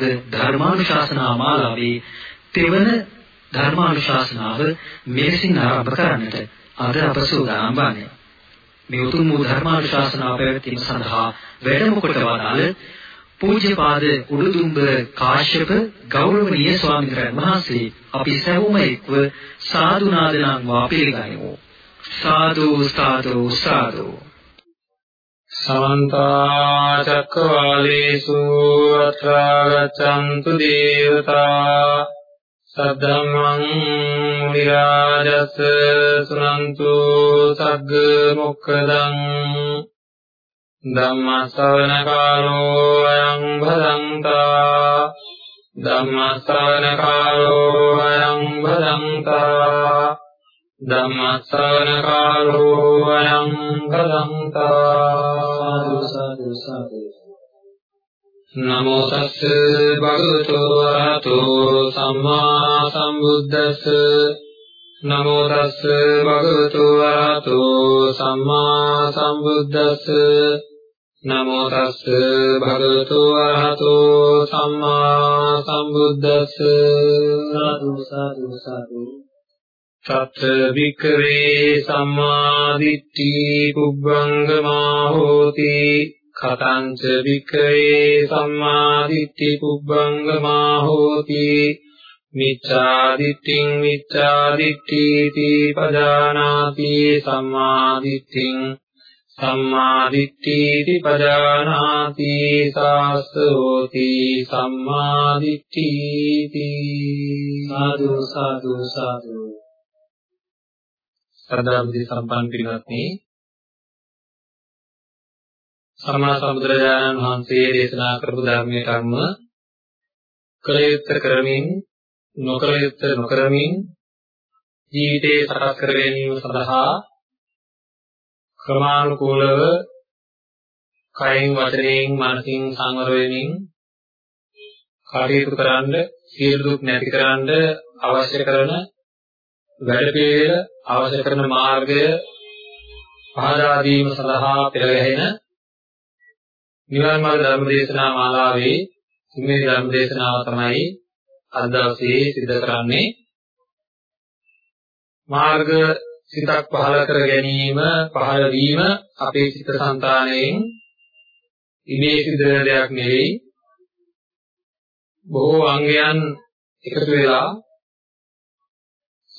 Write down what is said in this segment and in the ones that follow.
නිවන් මඟ ධර්මානුශාසනා මාලාවේ තෙවන ධර්මානුශාසනාව මෙලෙසින් ආරම්භ කරන්නට අද අප සූදානම් වන්නේ. මේ උතුම් වූ ධර්මානුශාසනාව පැවැත්වීම සඳහා වැඩම කොට වදාළ පූජ්‍යපාද උඩුදුම්බ කාශ්‍යප ගෞරවනීය ස්වාමීන් වහන්සේ අපි සැවොම එක්ව සාදු නාදනම් වා පිළිගනිමු. සාදු සාදු සාදු සමන්ත චක්කවාලේසු අත්‍රා ගච්ඡන්තු දේවතා සද්ධම්මං මුනිරාජස් සුනන්තු සග්ග මොක්ඛදං ධම්ම ශ්‍රවණ කාලෝ අයං භදංතා ධම්ම ශ්‍රවණ කාලෝ අයං භදංතා ධම්ම ශ්‍රවණ කාලෝ අයං භදංතා සාදු සාදු නමෝ තස්ස භගවතු වරහතෝ සම්මා සම්බුද්දස්ස නමෝ තස්ස භගවතු වරහතෝ සම්මා සම්බුද්දස්ස නමෝ තස්ස භගවතු වරහතෝ සම්මා සම්බුද්දස්ස සාදු සාදු සාදු තත් වික්‍රේ සම්මා දිට්ඨි පුබ්බංගමා හෝති කතංච වික්‍රේ සම්මා දිට්ඨි පුබ්බංගමා හෝති මිච්ඡා දිට්ඨින් මිච්ඡා දිට්ඨීති පජානාති සම්මා දිට්ඨින් සම්මා දිට්ඨීති පජානාති සාසෝති සම්මා දිට්ඨීති සාදු සාදු සාදු। සදා බුද්ධ සම්පන්න පිරිවත්නි සම්මා සම්බුදුරජාණන් වහන්සේ දේශනා කරපු ධර්මයට අනුව කළ යුත්තේ කරමින් නොකර යුත්තේ නොකරමින් ජීවිතේ සකස් කර ගැනීම සඳහා ක්‍රමානුකූලව කයින් වචනයෙන් මනසින් සංවර වෙමින් කටයුතු කරන්න සියලු දුක් නැති කරන්න අවශ්‍ය කරන වැඩ පිළිවෙල අවශ්‍ය කරන මාර්ගය පහදා දීම සඳහා පෙරගැහෙන නිවන් මාර්ග ධර්ම දේශනා මාලාවේ තුන්වෙනි ධර්ම දේශනාව තමයි අද දවසේ සිදු කරන්නේ. මාර්ග සිතක් පහළ කර ගැනීම පහළ වීම අපේ සිත සංතාණයෙන් ඉමේ සිදු වෙන දෙයක් නෙවෙයි. බොහෝ අංගයන් එකතු වෙලා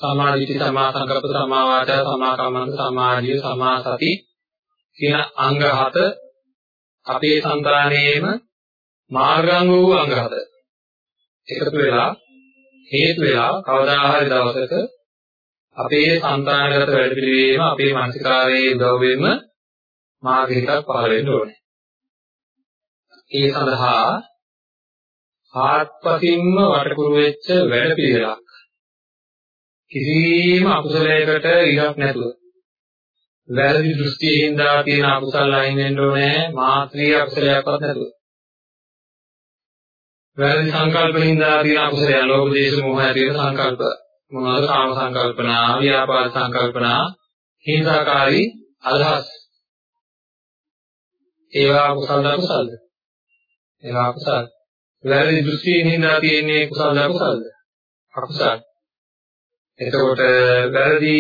සමාධි සමා සංකප්ප සමා වාචා සමා කම්මන්ත සමාධිය සමා සති කියන අංග හත අපේ సంతානයේම මාර්ගංග වූ අංග හත එකතු වෙලා හේතු වෙලා කවදා හරි දවසක අපේ సంతානගත වැඩ පිළිවීම අපේ මානසිකාරයේ උදව්වෙන්ම මාර්ගයකට පහළ වෙන්න ඕනේ. ඒ සඳහා ආත්පසින්ම වටකුරු වෙච්ච වැඩ පිළිවෙලා කිසිම අකුසලයකට ඉඩක් නැතුව. වැරදි දෘෂ්ටියෙන් දා තියෙන අකුසල අයින් වෙන්න ඕනේ මාත්‍රී අකුසලයක්වත් නැතුව. වැරදි සංකල්පනින් දා තියෙන අකුසලයන් ලෝභ දේශ මොහ ඇති වෙන සංකල්ප. මොනවාද? කාම සංකල්පනා ව්‍යාපාද සංකල්පනා හිංසාකාරී අදහස්. ඒවා කුසල අකුසලද ඒවා අකුසල. වැරදි දෘෂ්ටියෙන් හින්දා තියෙන්නේ කුසල අකුසලද අකුසල. එතකොට වැරදි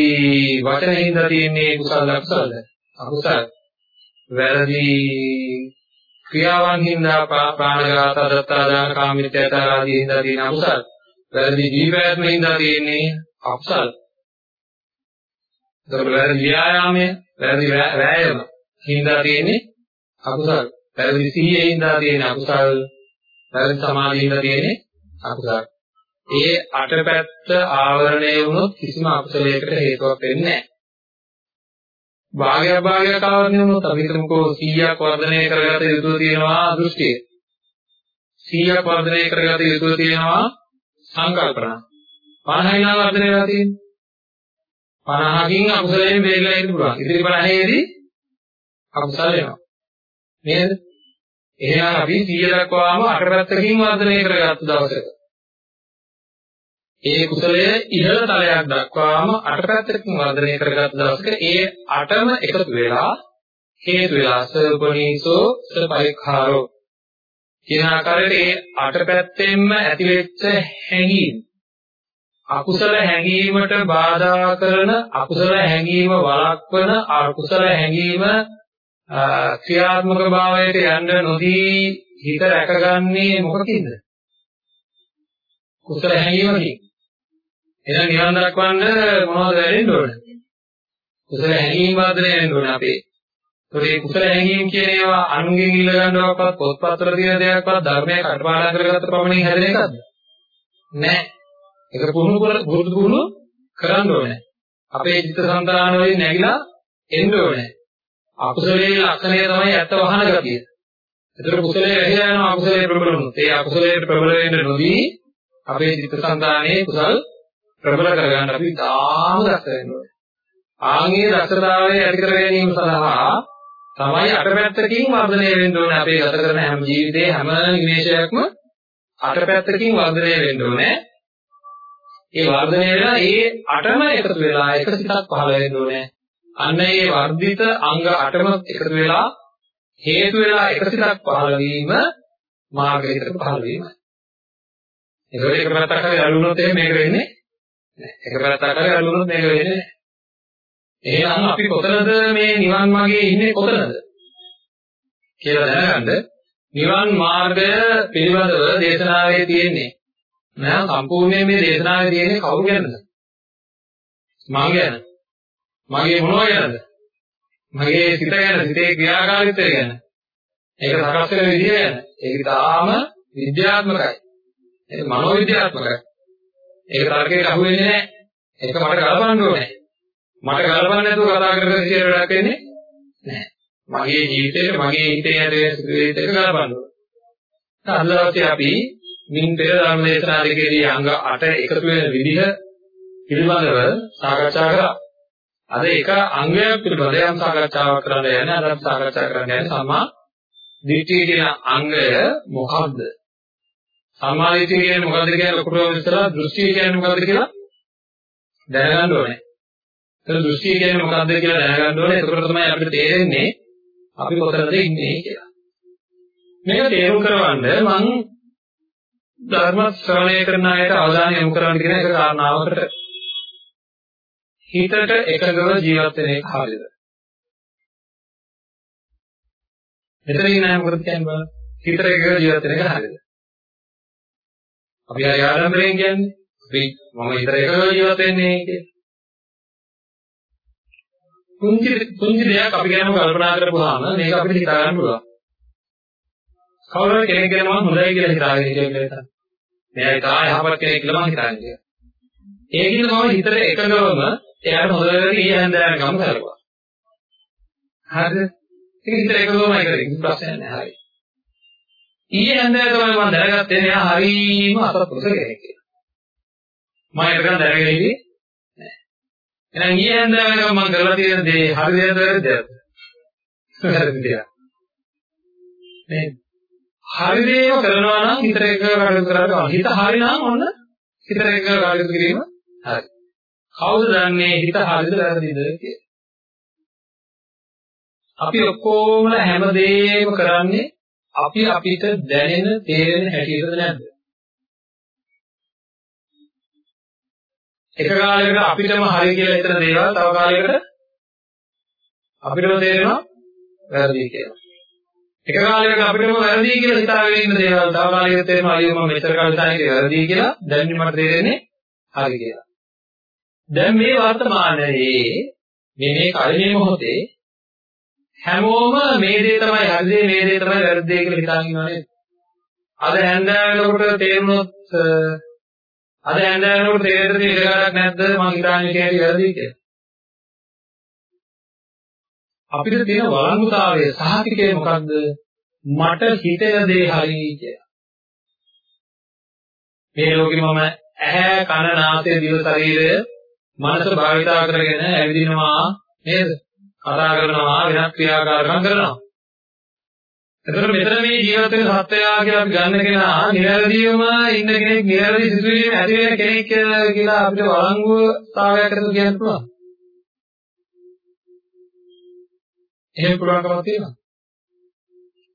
වචනෙන් හින්දා තියෙන්නේ කුසල අකුසලද අකුසල. වැරදි ක්‍රියාවන් හින්දා ප්‍රාණඝාත දත්තාදාන කාමිතයතර ආදී හින්දා තියෙන අකුසල. වැරදි ජීවයත්ම හින්දා තියෙන්නේ අකුසල. එතකොට වැරදි ව්‍යායාමය වැරදි වෑයම හින්දා තියෙන්නේ අකුසල. වැරදි සිහියේ හින්දා තියෙන අකුසල. වැරදි සමාධියේ හින්දා තියෙන්නේ අකුසල. ඒ අටපැත්ත ආවරණය වුණොත් කිසිම අකුසලයකට හේතුවක් වෙන්නේ නැහැ. භාගය භාගයක් ආවරණය වුණොත් අපි හිතමුකෝ 100ක් වර්ධනය කරගත යුතු තියෙනවා දෘෂ්ටිය. 100ක් වර්ධනය කරගත යුතු තියෙනවා සංකල්පනා. 50යි නා වර්ධනය වෙලා තියෙන්නේ. 50කින් අකුසලයෙන් බේරලා ඉන්න පුළුවන්. ඉතිරි 50ේදී අකුසල වෙනවා. නේද? එහෙනම් අපි 100 දක්වාම අටපැත්තකින් වර්ධනය කරගත්ත දවසක ඒ කුසලය ඉහළ තලයක් දක්වාම අටපැත්තකින් වර්ධනය කරගත් දවසක ඒ අටම එකතු වෙලා හේතු වෙලා සපනීසෝ සපරිඛාරෝ කියන ආකාරයට ඒ අටපැත්තෙන්ම ඇතිවෙච්ච හැඟීම් අකුසල හැඟීමට බාධා කරන අකුසල හැඟීම වළක්වන අකුසල හැඟීම ක්‍රියාත්මක භාවයට යන්න නොදී හිත රැකගන්නේ මොකකින්ද? කුසල හැඟීමකින්. එහෙනම් නිවන් දක්වන්න මොනවද වෙන්න ඕනේ? කුසල හැඟීම් වර්ධනය වෙන්න ඕනේ අපේ. ඒකේ කුසල හැඟීම් කියන ඒවා අනුගෙන් ඉල්ල ගන්නවක්වත් පොත්පත්වල තියෙන දෙයක්වත් ධර්මයේ කටපාඩම් කරගත්ත පමණින් හැදෙන එකක්ද? නෑ. ඒක පුහුණු කර පුරුදු පුහුණු කරන්න ඕනේ. අපේ චිත්ත සංතාන වලින් නැగిලා එන්න ඕනේ. අකුසලයේ ලක්ෂණය තමයි ඇත්ත වහන ගතිය. ඒතර කුසලයේ වැහිලා යනවා අකුසලයේ ප්‍රබල වුණොත්. ඒ අකුසලයේ ප්‍රබල වෙන්න නොදී අපේ චිත්ත සංතානයේ කුසල් ප්‍රබල කරගන්න අපි තාම දක්ෂ වෙන්න ඕනේ. ආන්ගේ දක්ෂතාවය ඇති කර ගැනීම සඳහා තමයි අටපැත්තකින් වර්ධනය වෙන්න ඕනේ අපේ ගත කරන හැම ජීවිතේ හැම නිමේෂයක්ම අටපැත්තකින් වර්ධනය වෙන්න ඕනේ. ඒ වර්ධනය වෙලා ඒ අටම එකතු වෙලා එක සිතක් පහළ වෙන්න ඕනේ. අන්න ඒ වර්ධිත අංග අටම එකතු වෙලා හේතු වෙලා එක සිතක් පහළ වීම මාර්ගයකට පහළ වීමයි. ඒකෝට එක පැත්තක් හරි අලුනොත් එහෙම මේක වෙන්නේ නැහැ. එක පැත්තක් හරි අලුනොත් මේක වෙන්නේ නැහැ. එහෙනම් අපි කොතනද මේ නිවන් මාර්ගයේ ඉන්නේ කොතනද කියලා දැනගන්න නිවන් මාර්ගය පිළිබඳව දේශනාවේ තියෙන්නේ නෑ සම්පූර්ණයෙන් මේ දේශනාවේ තියෙන්නේ කවුරු ගැනද? මං ගැන. මගේ මොනවා ගැනද? මගේ සිත ගැන සිතේ ක්‍රියාකාරීත්වය ගැන. ඒක සකස් වෙන විදිය ගැන. ඒක තාම විද්‍යාත්මකයි. ඒක මනෝ විද්‍යාත්මකයි ඒක තර්කයට අහු වෙන්නේ නැහැ ඒක මට ගලපන්න ඕනේ මට ගලපන්න නැතුව කතා කරගෙන ඉතින් වැඩක් වෙන්නේ නැහැ. මගේ ජීවිතේට මගේ හිතේ ඇති සිදුවෙච්ච එක ගලපන්න ඕන. අදවසේ අපි මින් පෙර ධර්ම දේශනා දෙකේදී අංග 8 එකතු වෙන විදිහ පිළිබඳව සාකච්ඡා කරා. අද එක අංගයක් පිළිබඳව යම් සාකච්ඡාවක් කරන්න යන්නේ අද අපි සාකච්ඡා කරන්න යන්නේ සම්මා දිට්ඨිය කියන අංගය මොකක්ද? සම්මා දිට්ඨිය කියන්නේ මොකක්ද කියලා ලොකුටම විස්තරලා දෘෂ්ටි කියන්නේ මොකක්ද කියලා දැනගන්න ඕනේ. ඒක දෘෂ්ටි කියන්නේ මොකක්ද කියලා දැනගන්න ඕනේ. එතකොට තමයි අපිට තේරෙන්නේ අපි කොතනද ඉන්නේ කියලා. මේක තේරුම් කරවන්න මම ධර්ම ශ්‍රවණය කරන අයට අවධානය යොමු කරන්න කියන එක කාරණාවකට හිතට එකඟව ජීවත් වෙන එක හරියද? මෙතන ඉන්නේ මොකද කියන්නේ බලන්න. හිතට එකඟව ජීවත් වෙන එක හරියද? අපි ආය ආරම්භයෙන් කියන්නේ අපි මම හිතට එකඟව ජීවත් වෙන්නේ කියලා. පුංචි පුංචි දෙයක් අපි ගැනම කල්පනා කරපුවාම මේක අපිට හිතා ගන්න පුළුවන්. කවුරු හරි කෙනෙක් ගැන මම හොඳයි කියලා හිතාගෙන ඉන්නේ කියලා හිතන්න. මෙයා තා යහපත් කෙනෙක් කියලා මම හිතන්නේ. ඒකින්ද මම හිතට එකඟවම එයාට හොඳට ඊය හැන්දෑවෙන ගම කරපුවා. හරිද? ඒක හිතට එකඟවමයි කරේ. කිසි ප්‍රශ්නයක් නැහැ. හරි. ඊයේ හැන්දෑව තමයි මම දැනගත්තේ එයා හරීම අසත්පුරුෂ කෙනෙක් කියලා. මම ඒක දැනගෙන ඉන්නේ එහෙනම් ඊයේ හන්දෑවක මම කරලා තියෙන දේ හරියද වැරදිද? වැරදි දෙයක්. නේද? හරි දේම කරනවා නම් හිතට එක කටයුතු කරලා හිත හරි නම් ඔන්න හිතට එක කටයුතු කිරීම හරි. කවුද දන්නේ හිත හරිද වැරදිද කියලා? අපි ඔක්කොම හැමදේම කරන්නේ අපි අපිට දැනෙන තේරෙන හැටියටද නැද්ද? එක කාලයකට අපිටම හරි කියලා හිතන දේවල් තව කාලයකට අපිටම තේරෙනවා වැරදි කියලා. එක කාලයක අපිටම වැරදි කියලා හිතාගෙන ඉන්න දේවල් තව කාලයකට තේරෙනවා අයියෝ මම මෙතර කාලේ හිතාගෙන වැරදි කියලා දැන් මට තේරෙන්නේ හරි කියලා. දැන් මේ වර්තමානයේ මේ මේ කලිනේ මොහොතේ හැමෝම මේ දේ තමයි හරි දේ මේ දේ තමයි වැරදි දේ කියලා හිතාගෙන ඉන්නවා නේද? අද හැන්දෑවෙනකොට තේරුනොත් අද ඇඳනකොට තේරෙන්න තියෙන ඉලක්කයක් නැද්ද මං හිතන්නේ කැටි වැරදි කියලා. අපිට තියෙන වළංගුතාවයේ සහතිකය මොකද්ද? මට හිතෙන දේ හරි කියලා. මේ ලෝකෙ මම ඇහැ කන නාසය දිව ශරීරය මනස භාවිතා කරගෙන ඇවිදිනවා නේද? කතා කරනවා වෙනත් ක්‍රියාකාරකම් කරනවා. එතකොට මෙතන මේ ජීවත් වෙන සත්වයා කියලා අපි ගන්න කෙනා නිවැරදිවම ඉන්න කෙනෙක් නිවැරදි සිතුවිලි ඇති වෙන කෙනෙක් කියලා අපිට වළංගුතාවයක් කරලා කියන්න පුළුවන්. එහෙම පුළුවන්කමක් තියෙනවා.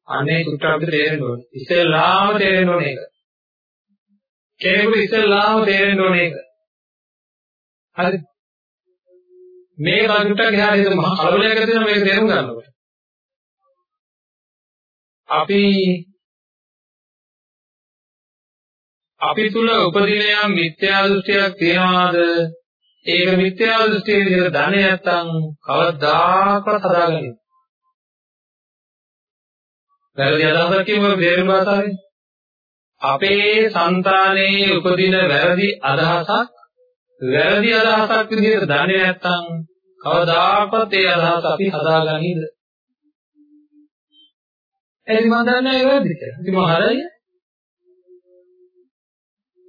අනේ චුට්ටක් අපිට තේරෙන්න ඕනේ. ඉස්සෙල්ලාම තේරෙන්න ඕනේ ඒක. කෙනෙකුට ඉස්සෙල්ලාම තේරෙන්න ඕනේ ඒක. හරිද? මේක චුට්ටක් එහාට හිත මහ කලබලයක් ඇති වෙනවා මේක තේරුම් ගන්නකොට. අපි අපි තුල උපදින යම් මිත්‍යා දෘෂ්ටියක් තියනවාද? ඒක මිත්‍යා දෘෂ්ටිය විදිහට දන්නේ නැත්නම් කවදාකවත් හදාගන්නේ වැරදි අදහසක් කියමුකෝ දේරුම් භාෂාවෙන් අපේ సంతානයේ උපදින වැරදි අදහසක් වැරදි අදහසක් විදිහට දන්නේ නැත්නම් කවදාකවත් ඒ අදහස අපි හදාගන්නේද එහේ මම දන්නේ නැහැ වැරදි කියලා. ඉතින් මම හරියි.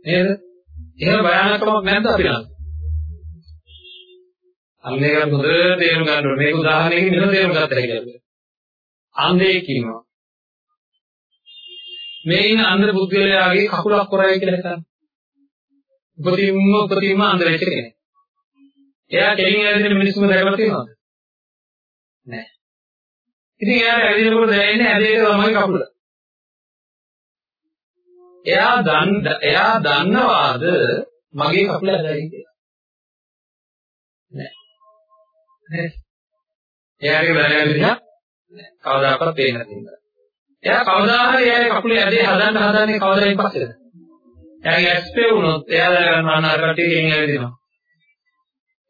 නේද? එහෙම භයානකමක් නැද්ද අපි ළඟ? අන්න ඒක හොඳට තේරුම් ගන්න ඕනේ. මේක උදාහරණයකින් මෙහෙම තේරුම් ගත්තා කියලා. අන්ධයෙක් ඉන්නවා. මේ ඉන්න අන්ධ පුද්ගලයාගේ කකුලක් කොරයි කියලා හිතන්න. උපතින්ම උපතින්ම අන්ධ වෙච්ච කෙනෙක්. එයා කෙලින් ඇවිදින මිනිස්සුම දැකලා තියෙනවද? නැහැ. ඉතින් එයාට ඇවිදිනකොට දැනෙන්නේ ඇදේට තමයි කකුල. එයා දන්න එයා දන්නවාද මගේ කකුල ඇදයි කියලා? නෑ. නෑ. එයාගේ දැනෙන විදිහ කවදාකවත් පේන්නේ නැහැ. එයා කවදා හරි එයාගේ කකුලේ ඇදේ හදන්න හදන්නේ කවදායින් පස්සේද? එයාගේ ඇස් පෙවුනොත් එයා දැනගන්නවා අන්න අර කට්ටිය ගෙන් ඇවිදිනවා.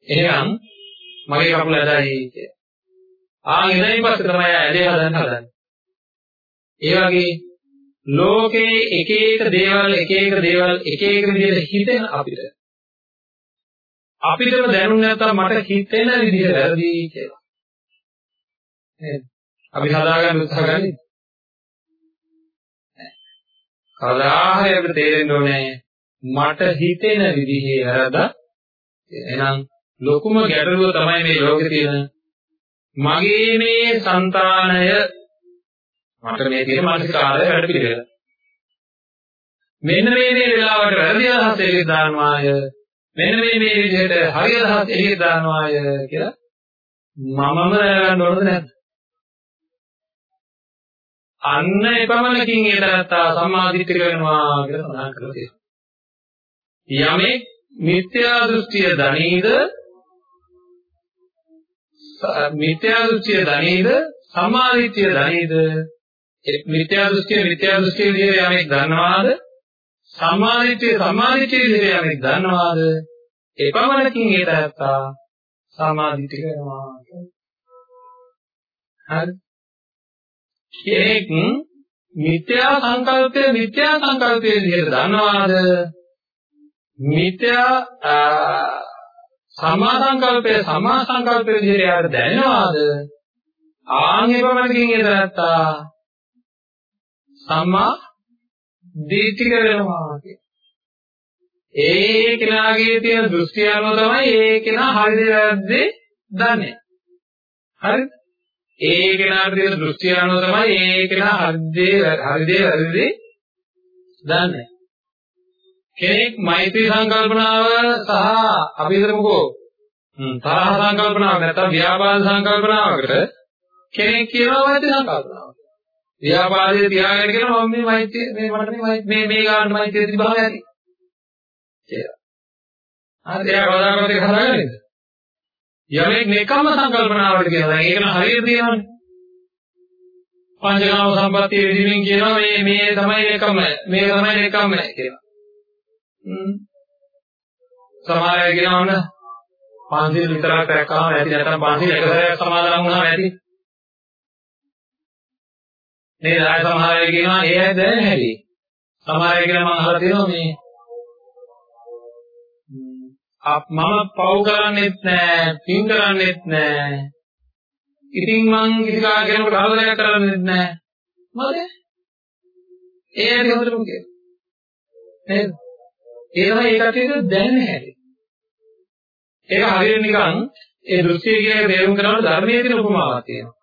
එහෙනම් මගේ කකුල ඇදයි කියලා. ආ ඉඳන් පස්සේ තමයි ඇදේ හදන්න හදන්නේ. ඒ වගේ ලෝකේ එක එක දේවල් එක එක දේවල් එක එක විදිහට හිතෙන අපිට අපිටම දැනුනේ නැත්තම් මට හිතෙන විදිහ වැරදි කියලා. නේද? අපි හදාගන්න උත්සාහ ගන්නේ. කවදා හරි අපිට තේරෙන්න ඕනේ මට හිතෙන විදිහේ වැරද්ද. එහෙනම් ලොකුම ගැටලුව තමයි මේ ලෝකේ තියෙන මගේ මේ సంతානය මට මේ තියෙන මානසික ආරය වැඩ පිළිවෙල. මෙන්න මේ මේ වෙලාවට වැරදි අදහස් එළියට දානවාය. මෙන්න මේ මේ විදිහට හරි අදහස් එළියට දානවාය කියලා මමම දැනගන්න ඕනද නැද්ද? අන්න එපමණකින් ඒ තරත්තා සම්මාදිට්ඨික වෙනවා කියලා සඳහන් කරලා තියෙනවා. යමෙක් මිත්‍යා දෘෂ්ටිය දනීද මිත්‍යා දෘෂ්ටිය දනේද සම්මාදිට්ඨිය දනේද මිත්‍යා දෘෂ්ටිය මිත්‍යා දෘෂ්ටිය විදිහට යමෙක් දන්නවාද? සම්මාදිට්ඨිය සම්මාදිට්ඨිය විදිහට යමෙක් දන්නවාද? එපමණකින් ඒ තරත්තා සම්මාදිට්ඨිය වෙනවා හරි. කෙනෙක් මිත්‍යා සංකල්පය මිත්‍යා සංකල්පය විදිහට දන්නවාද? මිත්‍යා සම්මා සංකල්පය සම්මා සංකල්පය විදිහට යාට දැනෙනවාද? ආන්ගේ පමණකින් ඒ තරත්තා සම්මා දීතික වෙනවා ඒ කෙනාගේ තියෙන දෘෂ්ටි අනුව තමයි ඒ කෙනා හරිද වැරද්ද දන්නේ. හරිද? ඒ කෙනාට තියෙන දෘෂ්ටි අනුව තමයි ඒ කෙනා හරිද හරිද වැරදිද දන්නේ. කෙනෙක් මෛත්‍රී සංකල්පනාව සහ අපි හිතමුකෝ තරහ සංකල්පනාවක් නැත්නම් ව්‍යාපාද සංකල්පනාවකට කෙනෙක් කියනවා මෛත්‍රී සංකල්පනාව. ව්‍යාපාදයේ තියාගෙන කියනවා මම මේ මෛත්‍රී මේ මට මේ මේ මේ ගන්න මෛත්‍රී තිබහම ඇති. කියලා. හරි එයා කවදාකවත් ඒක හදාගන්නේද? යමෙක් නෙකම්ම සංකල්පනාවට කියනවා. ඒක නම් හරියට තියෙනවනේ. පංචකාම සම්පත්තිය විදිහින් කියනවා මේ මේ තමයි නෙකම්ම මේ තමයි නෙකම්ම කියලා. සමහර අය කියනවන්න පන්සිල් විතරක් රැක්කම ඇති නැත්නම් පන්සිල් එක සැරයක් සමාදන් වුණාම ඇති. නේද අය සමහර අය කියනවා ඒ ඇයි දැනෙන්නේ හැටි සමහර අය කියනවා මම අහලා තියෙනවා මේ. අප මම පව් කරන්නේත් නෑ පින් කරන්නේත් නෑ. ඉතින් මං කිසි කාගෙනෙකුට ආදරයක් කරන්නේත් නෑ. මොකද ඒ ඇයි හොඳටම කියන්නේ නේද? ඒවා ඒ කටියට දැනෙන්නේ හැටි. ඒක හරියට නිකන් ඒ දෘෂ්ටිය කියන එක තේරුම් කරනකොට ධර්මයේ තියෙන උපමාවක් තියෙනවා.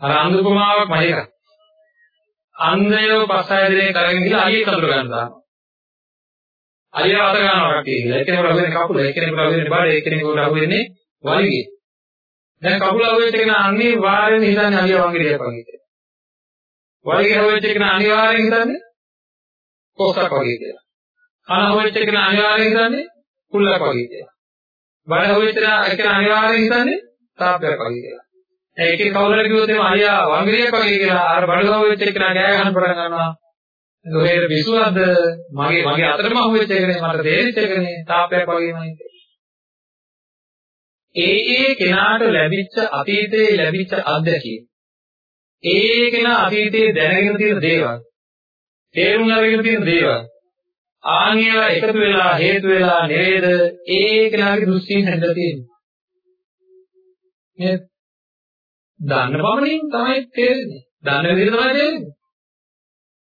අර අන්ධ උපමාවක් මම එකක්. අන්ධයෝ පස් හය දිනේ කරගෙන ගිහලා අලියෙක් අඳුර ගන්න දානවා. අලියව අත ගන්නවා කට්ටිය කියලා. එක්කෙනෙකුට අහුවෙන්නේ කකුල, එක්කෙනෙකුට අහුවෙන්නේ බඩ, එක්කෙනෙකුට අහුවෙන්නේ වලිගේ. දැන් කකුල අහුවෙච්ච කෙනා අන්නේ වාරෙන් හිතන්නේ අලිය වංගෙඩියක් වගේ කියලා. වලිගය හොයච්ච එක අනිවාර්යෙන් හිතන්නේ කොස්සක් වගේ කියලා. කන හොයච්ච එක අනිවාර්යෙන් හිතන්නේ කුල්ලක් වගේ කියලා. බඩ හොයච්ච එක අනිවාර්යෙන් හිතන්නේ තාප්පයක් වගේ කියලා. ඒකේ කවුරුහරි කිව්වොත් එහම අයියා වංගිරියක් හොයගේ කියලා අර බඩ හොයච්ච එක ගෑ ගන්න පටන් ගන්නවා. ඔහෙර විසුවද්ද මගේ මගේ අතරම හොයච්ච එකනේ මට තේරිච්ච එකනේ තාප්පයක් වගේමයි. ඒ ඒ කෙනාට ලැබිච්ච අතීතයේ ලැබිච්ච අත්දැකීම් ඒ කෙනා අතීතයේ දැනගෙන තියෙන දේවල් තේරුම් අරගෙන තියෙන දේවල් ආන්‍යව එකතු වෙලා හේතු වෙලා නේද ඒ කෙනාගේ දෘෂ්ටියෙන් හැදලා තියෙන්නේ. නේද? දන්න බවනින් තමයි තේරෙන්නේ. දන්න විදිහට තමයි තේරෙන්නේ.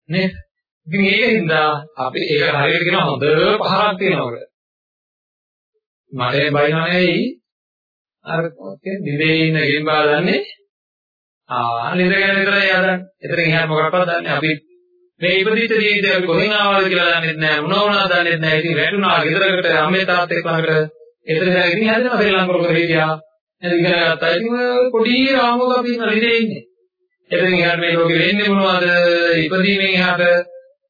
නේද? ඉතින් ඒකින්ද අපි ඒක හරියට කියන හොඳ පහරක් තියෙනවා මට බයිනවනේ අර දිවේ ඉන්න ගෙම්බා දන්නේ? ආ නිද ගැන විතරයි යදන්නේ. එතන එහාට මොකක්වත් දන්නේ. අපි මේ ඉපදිච්ච ජීවිතේ අපි කොහෙන් ආවද කියලා දන්නේ නැහැ. මොනවා වුණාද දන්නේ නැහැ. ඉතින් වැටුණා ගෙදරකට අම්මේ තාත්තේ ළඟට එතන ඉඳලා ඉතින් හැදෙනවා ශ්‍රී ලංකාව කර හිටියා. එතන ඉගෙන ගත්තා. ඉතින් පොඩි රාමුවක අපි ඉඳලා ඉන්නේ. එතන එහාට මේ ලෝකෙ වෙන්නේ මොනවද? ඉපදීමෙන් එහාට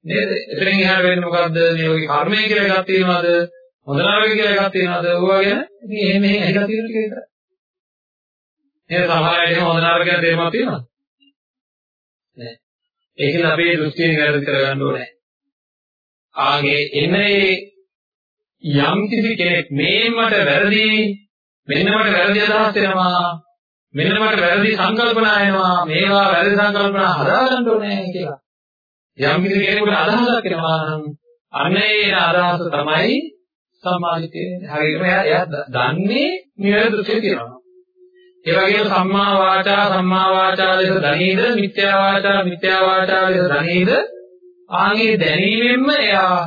නේද? එතනින් එහාට වෙන්නේ මොකද්ද? මේ ලෝකේ කර්මය කියලා එකක් තියෙනවද? හොඳ නරක කියලා එකක් තියෙනවද? ඕවා ගැන ඉතින් එහෙම එහෙම හිතලා තියෙන ටික විතරයි. නේද? සමහර අය එහෙම හොඳ නරක ගැන තේරුමක් තියෙනවද? නෑ. ඒකෙන් අපි මේ දෘෂ්ටිය නිවැරදි කරගන්න ඕනේ. ආගේ එන්නේ යම් කිසි කෙනෙක් මේ මට වැරදි මෙන්න මට වැරදි අදහස් එනවා මෙන්න මට වැරදි සංකල්පනා එනවා මේවා වැරදි සංකල්පනා හදාගන්න ඕනේ කියලා. යම් කිසි කෙනෙකුට අදහසක් එනවා නම් අන්න ඒ අදහස තමයි සම්මාදිතේ හරියටම එයා දන්නේ නිවැරදි දෘෂ්ටිය තියෙනවා. ඒ වගේම සම්මා වාචා සම්මා වාචා ලෙස දනීද මිත්‍යා වාචා මිත්‍යා වාචා ලෙස දනීද ආන්ගේ දැනීමෙන්ම එයා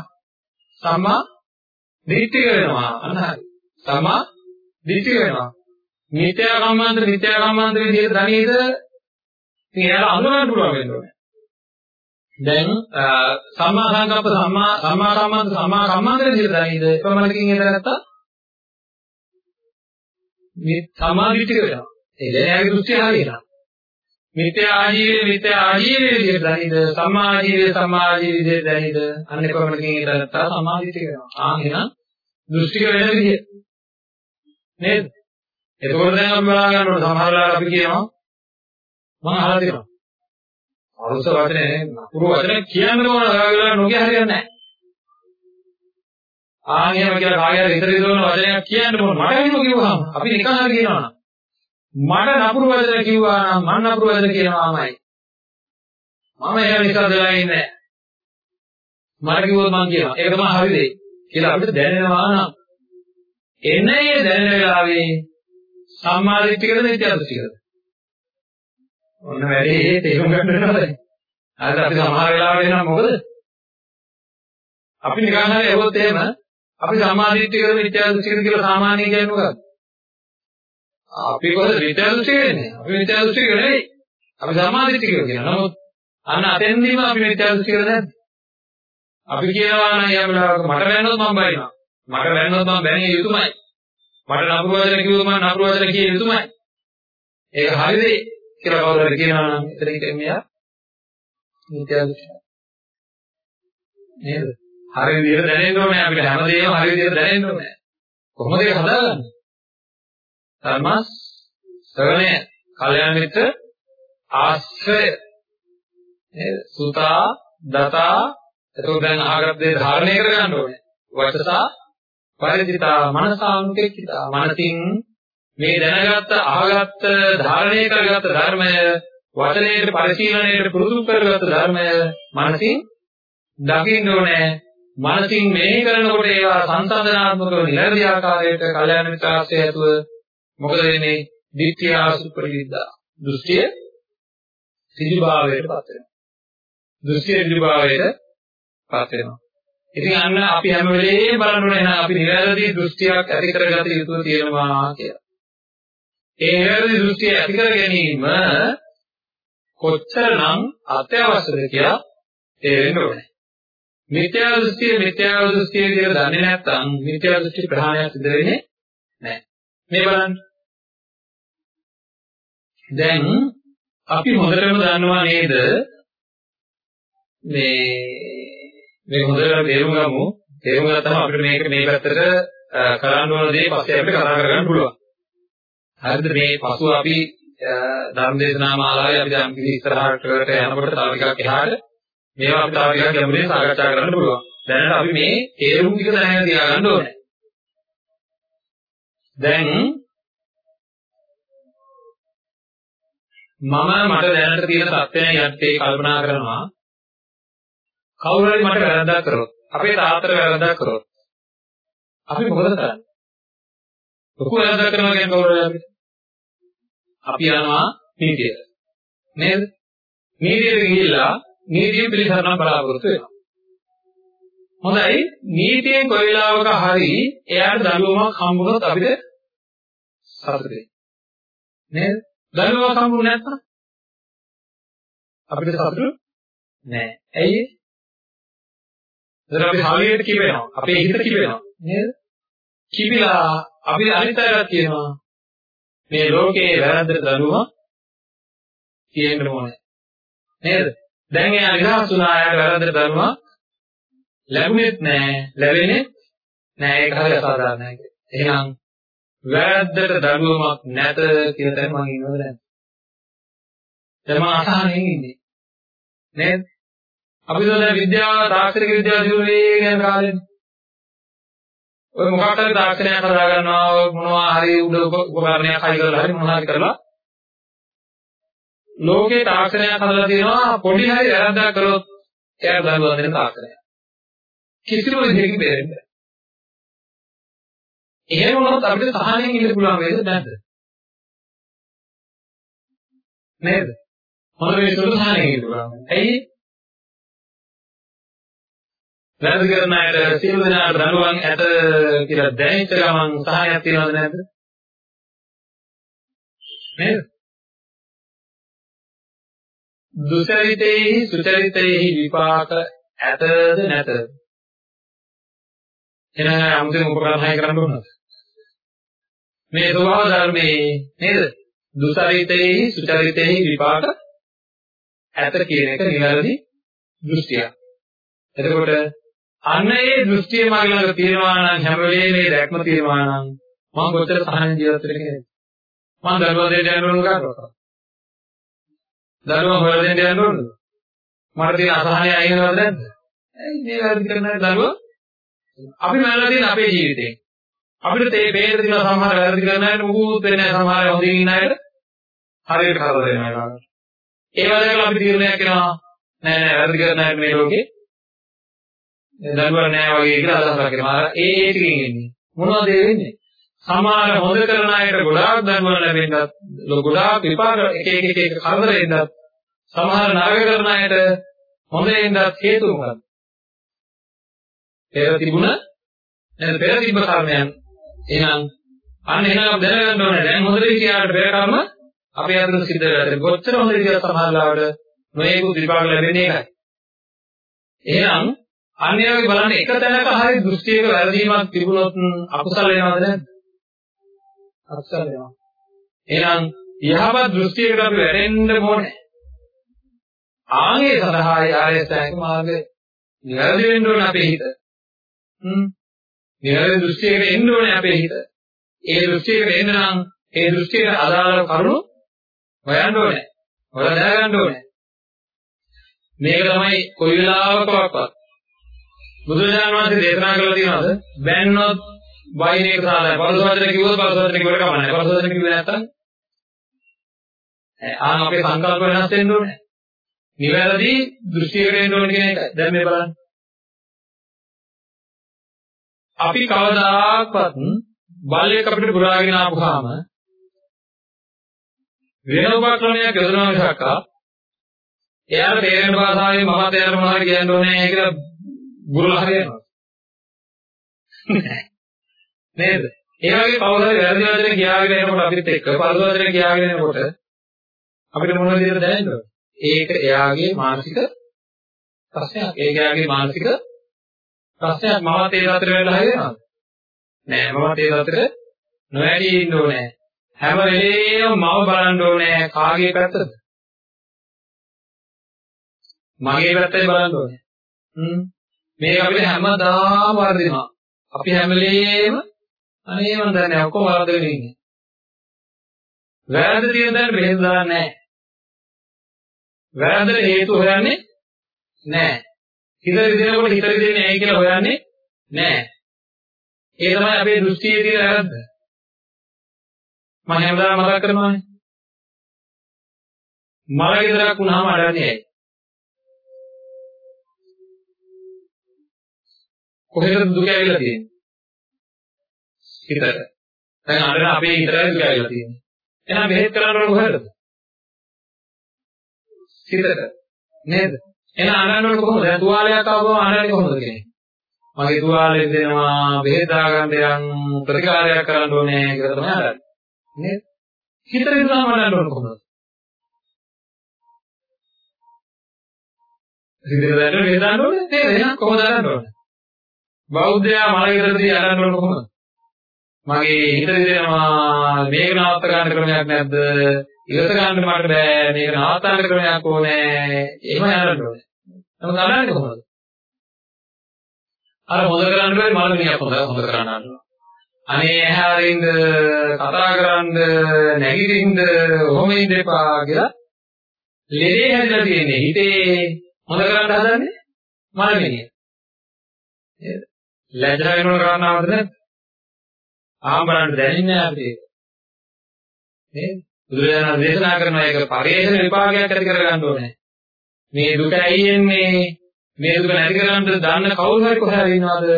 සම්මා දිට්ඨිය වෙනවා. අනහරි සම්මා දිට්ඨිය වෙනවා. මිත්‍යා කම්මන්ත මිත්‍යා කම්මන්ත විදිහට දනීද ඉතින් එයාලා අඳුරන්න පුළුවන් වෙන්න ඕනේ. දැන් සම්මා සංකප්ප සම්මා සම්මා කම්මන්ත සම්මා කම්මන්ත විදිහට දනීද කොහොමදකින් එතන නැත්තා මේ සමාධිතික වෙනවා. ඒ දැනයාගේ දෘෂ්ටිය හරියනවා. මිත්‍යා ආජීවයේ මිත්‍යා ආජීවයේ විදිහට දැනිද සම්මා ආජීවයේ සම්මා ආජීවයේ විදිහට දැනිද අන්න කොහොමදකින් ඒකට සමාධිතික වෙනවා. ආ එහෙනම් දෘෂ්ටික වෙන විදිහ. නේද? එතකොට දැන් අපි බලා ගන්න ඕන සමහර වෙලාවට අපි කියනවා මම අහලා තියෙනවා. අරුස වචනේ නපුරු වචනේ කියන්න ඕන වෙලාවට නොකිය හරියන්නේ නැහැ. ආන් එහෙම කියලා කාගේද හිතට දොන වචනයක් කියන්න ඕන මට එහෙම කිව්වහම. අපි නිකන් හරි කියනවා මට නපුරු වචන කිව්වා නම් මම නපුරු වචන කියනවාමයි මම එහෙම නිකන්දලා ඉන්නේ මට කිව්වොත් මං කියනවා. ඒක තමයි හරි දෙය කියලා අපිට දැනෙනවා නම්. එන්නේ දැනෙන වෙලාවේ සම්මාදිට්ඨිකද මිත්‍යාදෘෂ්ටිකද ඔන්න වැඩි තේරුම් ගන්න වෙනවද? අද අපි සමහර වෙලාවට එනවා. මොකද? අපි නිකන් හරි එවොත් එහෙම අපි සම්මාදිට්ඨියකද මිත්‍යා දෘෂ්ටියකද කියලා සාමාන්‍යයෙන් කියන්නේ මොකක්ද? අපි කොහොමද මිත්‍යා දෘෂ්ටිය වෙන්නේ? අපි මිත්‍යා දෘෂ්ටියක නෙවෙයි. අපි සම්මාදිට්ඨියක කියනවා. නමුත් අන්න අතෙන්දීම අපි මිත්‍යා දෘෂ්ටියකද නැද්ද? අපි කියනවා නම් යම් වෙලාවක මට වැන්නොත් මම බයිනවා. මට වැන්නොත් මම බැනිය යුතුමයි. මට නපුරු වචන කිව්වොත් මම නපුරු වචන කිය යුතුමයි. ඒක හරිද කියලා කවුරු හරි කියනවා නම් එතන කියන්නේ මෙයා මිත්‍යා දෘෂ්ටිය. නේද? හරි විදිහට දැනෙන්න ඕනේ අපිට හැමදේම හරි විදිහට දැනෙන්න ඕනේ. කොහොමද ඒක හදාගන්නේ? ධර්මස් ශ්‍රවණය, කල්‍යාණ මිත්‍ර ආශ්‍රය. නේද? සුතා, දතා එතකොට දැන් අහගත් දේ ධාරණය කරගන්න ඕනේ. වචසා පරිදිතා මනසානුකෙක්කිතා මනසින් මේ දැනගත්ත අහගත්ත ධාරණය කරගත්ත ධර්මය වචනයේ පරිශීලනයේ පුරුදු කරගත්ත ධර්මය මනසින් දකින්න ඕනේ මනසින් මෙහි කරනකොට ඒවා සංසන්දනාත්මකව නිරවදි ආකාරයට කල්යාණ මිත්‍රාශ්‍රය ඇතුව මොකද වෙන්නේ? ditthya supravidda. දෘෂ්ටිය සිදුභාවයට පත් වෙනවා. දෘෂ්ටිය සිදුභාවයට පත් වෙනවා. ඉතින් අන්න අපි හැම වෙලේම බලන්න ඕනේ එහෙනම් අපි නිරවදි දෘෂ්ටියක් ඇති කරගත යුතු තියෙනවා කියලා. ඒ නිරවදි දෘෂ්ටිය ඇති කර ගැනීම කොච්චරනම් අත්‍යවශ්‍යද කියලා තේරෙන්න ඕනේ. මිත්‍යා දෘෂ්ටිය මිත්‍යා දෘෂ්ටිය කියලා දන්නේ නැත්නම් මිත්‍යා දෘෂ්ටි ප්‍රහාණයක් සිදු වෙන්නේ නැහැ. මේ බලන්න. දැන් අපි හොඳටම දන්නවා නේද මේ මේ හොඳට තේරුම් ගමු. තේරුම් ගත්තම අපිට මේක මේ පැත්තට කරන්න ඕන දේ පස්සේ අපිට කතා කරගන්න පුළුවන්. හරිද මේ පසුව අපි ධර්ම දේශනා මාලාවේ අපි දැන් කිසි ඉස්සරහට යනකොට තව ටිකක් එහාට මේවා අපි තව ටිකක් ගැඹුරින් සාකච්ඡා කරන්න පුළුවන්. දැනට අපි මේ තේරුම් ටික දැනගෙන තියාගන්න ඕනේ. දැන් මම මට දැනට තියෙන තත්ත්වයන් යටතේ කල්පනා කරනවා කවුරු හරි මට වැරද්දක් කරොත් අපේ තාත්තට වැරද්දක් කරොත් අපි මොකද කරන්නේ? ලොකු වැරද්දක් කරනවා කියන්නේ කවුරු හරි අපිට අපි යනවා නීතියට. නේද? නීතියට ගිහිල්ලා නීතිය පිළිසරණ බලාපොරොත්තු වෙනවා. හොඳයි නීතියෙන් කොයි වෙලාවක හරි එයාට දඬුවමක් හම්බුනොත් අපිට සතුටුයි. නේද? දඬුවමක් හම්බුනේ නැත්නම් අපිට සතුටු නෑ. ඇයි? දැන් අපි හරියට කිපෙනවා. අපේ හිත කිපෙනවා. නේද? කිපිලා අපි අනිත් අයට කියනවා මේ ලෝකේ වැරද්දට දඬුවම තියෙන්න ඕනේ. නේද? දැන් එයා නිදහස් වුණා එයාට වැරද්දට දඬුවම ලැබුණෙත් නෑ, ලැබෙන්නේ නෑ ඒක හරිය අසාධාරණයි. එහෙනම් වැරද්දට දඬුවමක් නැත කියන තැන මම ඉන්නවද දැන්? දැන් මම අසහනෙන් ඉන්නේ. නේද? අපි දැන් විද්‍යාව තාක්ෂණික විද්‍යාව දියුනේ කියන කාලෙනේ. ඔය මොකක්ද හරි තාක්ෂණයක් හදා ගන්නවා මොනවා හරි උඩ උපකරණයක් හයි කරලා හරි මොනවා හරි කරලා ලෝකේ තාක්ෂණයක් හදලා තියෙනවා පොඩි හරි වැරද්දක් කරොත් එයාට දඬුවම් දෙන තාක්ෂණයක්. කිසිම විදිහකින් බේරෙන්න බෑ. එහෙම වුණොත් අපිට සහනෙන් ඉන්න පුළුවන් වේද නැද්ද? නේද? මොන වේසොත් සහනෙන් ඉන්න පුළුවන්. ඇයි? වැරදි කරන අයට සියලු දෙනාට දඬුවම් ඇත කියලා දැනෙච්ච ගමන් සහනයක් තියනවද නැද්ද? නේද? දුචරිතේහි සුචරිතේහි විපාක ඇතද නැතද? එහෙනම් 아무තෙන් උපකරණය කරන්න ඕනද? මේ ස්වභාව ධර්මයේ නේද? දුචරිතේහි සුචරිතේහි විපාක ඇත කියන එක නිවැරදි දෘෂ්ටියක්. එතකොට අන්න ඒ දෘෂ්ටිය මගේ ළඟ තියෙනවා නම් හැම වෙලේම මේ දැක්ම තියෙනවා නම් මම කොච්චර සහන ජීවත් වෙන්න කෙනෙක්ද? මම දරුවා දෙන්න යන්න ඕන කාටවත්. දරුවා හොයලා දෙන්න යන්න ඕනද? මට තියෙන අසහනය අයිනවද නැද්ද? ඇයි මේ වැරදි කරන දරුවා? අපි මැරලා තියෙන අපේ ජීවිතේ. අපිට තේ බේර දින සමහර වැරදි කරන අයට මුකුත් වෙන්නේ නැහැ සමහර හොඳින් ඉන්න අයට හරියට කරදර වෙනවා. ඒ වගේම අපි තීරණයක් කරනවා නෑ නෑ වැරදි කරන අයට මේ ලෝකේ දඬුවම් නෑ වගේ කියලා අදහසක් එනවා. ඒ ඒ ටිකෙන් එන්නේ. මොනවද ඒ වෙන්නේ? සමහර හොඳ කරන අයට ගොඩාක් දඬුවම් ලැබෙන්නත් ගොඩාක් විපාක එක එක එක එක කරදර එන්නත් සමහර නරක කරන අයට හොඳ එන්නත් හේතු මොකක්ද? පෙර තිබුණ නේද පෙර තිබ්බ කර්මයන් එහෙනම් අන්න එහෙනම් දැනගන්න ඕනේ දැන් හොඳට කියාට පෙර කර්ම අපේ අතට සිද්ධ වෙලා තියෙනවා. කොච්චර හොඳද කියලා සමහරවිට නොයෙකුත් විපාක ලැබෙන්නේ ඒකයි. එහෙනම් අන්‍යයන්ගේ බලන්න එක තැනක හරි දෘෂ්ටියක වැරදීමක් තිබුණොත් අකුසල වෙනවද නැද්ද? අකුසල වෙනවා. එහෙනම් යහපත් දෘෂ්ටියකට අපි වැටෙන්න ඕනේ. ආගේ සඳහා ආයතනක මාර්ගය නිවැරදි වෙන්න ඕනේ අපේ හිත. හ්ම්. නිවැරදි දෘෂ්ටියකට එන්න ඕනේ අපේ හිත. ඒ දෘෂ්ටියකට එන්න නම් ඒ දෘෂ්ටියට අදාළ කරුණු හොයන්න ඕනේ. හොයලා දැනගන්න ඕනේ. මේක තමයි කොයි වෙලාවකවත් බුදුරජාණන් වහන්සේ දේශනා කළා තියෙනවද? බැන්නොත් වයින් එක සාලයි. පරසවදන කිව්වොත් පරසවදන කිව්වට කමන්නේ. පරසවදන කිව්වේ නැත්තම් ආන් අපේ සංකල්ප වෙනස් වෙන්න ඕනේ. නිවැරදි දෘෂ්ටියකට එන්න ඕනේ කියන එකයි. දැන් මේ බලන්න. අපි කවදාකවත් බල්ලෙක් අපිට පුරාගෙන ආපුවාම වෙන උපක්‍රමයක් යොදනවා මිසක් එයාට තේරෙන භාෂාවෙන් මම තේරෙන මොනවද කියන්න ඕනේ කියලා ගුරුලා හරියනවා. නේද? ඒ වගේ කවුරු හරි වැරදි වචන කියාගෙන එනකොට අපිත් එක්ක පරද වචන කියාගෙන එනකොට අපිට මොන විදිහට දැනෙන්නද? ඒක එයාගේ මානසික ප්‍රශ්නයක්. ඒක එයාගේ මානසික ප්‍රශ්නයක්. මමත් ඒ අතර වෙලා හරියනවද? නෑ මමත් ඒ අතර නොඇලී ඉන්න ඕනේ. හැම වෙලේම මම බලන්න ඕනේ කාගේ පැත්තද? මගේ පැත්තේ බලන්න ඕනේ. හ්ම්. මේක අපිට හැමදාම වර්ධිනවා. අපි හැම වෙලේම අනේ මන් දන්නේ ඔක්කොම වර්ධගෙන ඉන්නේ. වැරද්ද තියෙන දැන බෙහෙත් දාන්නේ නැහැ. වැරද්දට හේතු හොයන්නේ නැහැ. හිත රිදෙනකොට හිත රිදෙන්නේ නැහැ කියලා හොයන්නේ නැහැ. ඒ තමයි අපේ දෘෂ්ටියේ තියෙන වැරද්ද. මම හැමදාම මතක් කරනවානේ. මල ගෙදරක් වුණාම අඩන්නේ ඇයි? කොහෙද දුක ඇවිල්ලා තියෙන්නේ? හිතට. දැන් අඬන අපේ හිතට දුක ඇවිල්ලා තියෙන්නේ. එහෙනම් බෙහෙත් කරන්න ඕන කොහෙද? හිතට. නේද? එහෙනම් අඬන්න ඕන කොහොමද? දැන් තුවාලයක් ආවම අඬන්නේ කොහොමද කෙනෙක්? මගේ තුවාලෙ දෙනවා බෙහෙත් දාගන්න යන් ප්‍රතිකාරයක් කරන්න ඕනේ කියලා තමයි අඬන්නේ. නේද? හිතට ඉඳලාම අඬන්න ඕන කොහොමද? හිතට දැනට වේදන්න ඕනේ නේද? එහෙනම් කොහොමද අඬන්න ඕනේ? බෞද්ධයා මලගෙදරදී අරන් වල කොහොමද? මගේ හිත දෙනවා මේක නවත්ත ගන්න ක්‍රමයක් නැද්ද? ඉවත ගන්න මට බෑ මේක නවත්තන්න ක්‍රමයක් ඕනේ. එහෙම යන්න ඕනේ. නමුත් අරන්නේ කොහොමද? අර හොඳ කරන්න බැරි මල මිනිහක් හොඳ හොඳ කරන්න අරනවා. අනේ ඇහැරින්ද කතා කරන්න නැගිටින්න ඔහොම ඉන්න එපා කියලා ලෙඩේ හැදලා තියෙන්නේ හිතේ හොඳ කරන්න හදන්නේ මල මිනිහ. නේද? ලැජ්ජා වෙනව කරන්නවද නැද්ද? ආම්බරන්න දැනෙන්නේ නැහැ අපිට. නේද? බුදුරජාණන් දේශනා කරන එක පරිේශන විපාකයක් ඇති කරගන්න ඕනේ. මේ දුක ඇයි එන්නේ? මේ දුක නැති කරගන්න දන්න කවුරු හරි කොහේ හරි ඉන්නවද?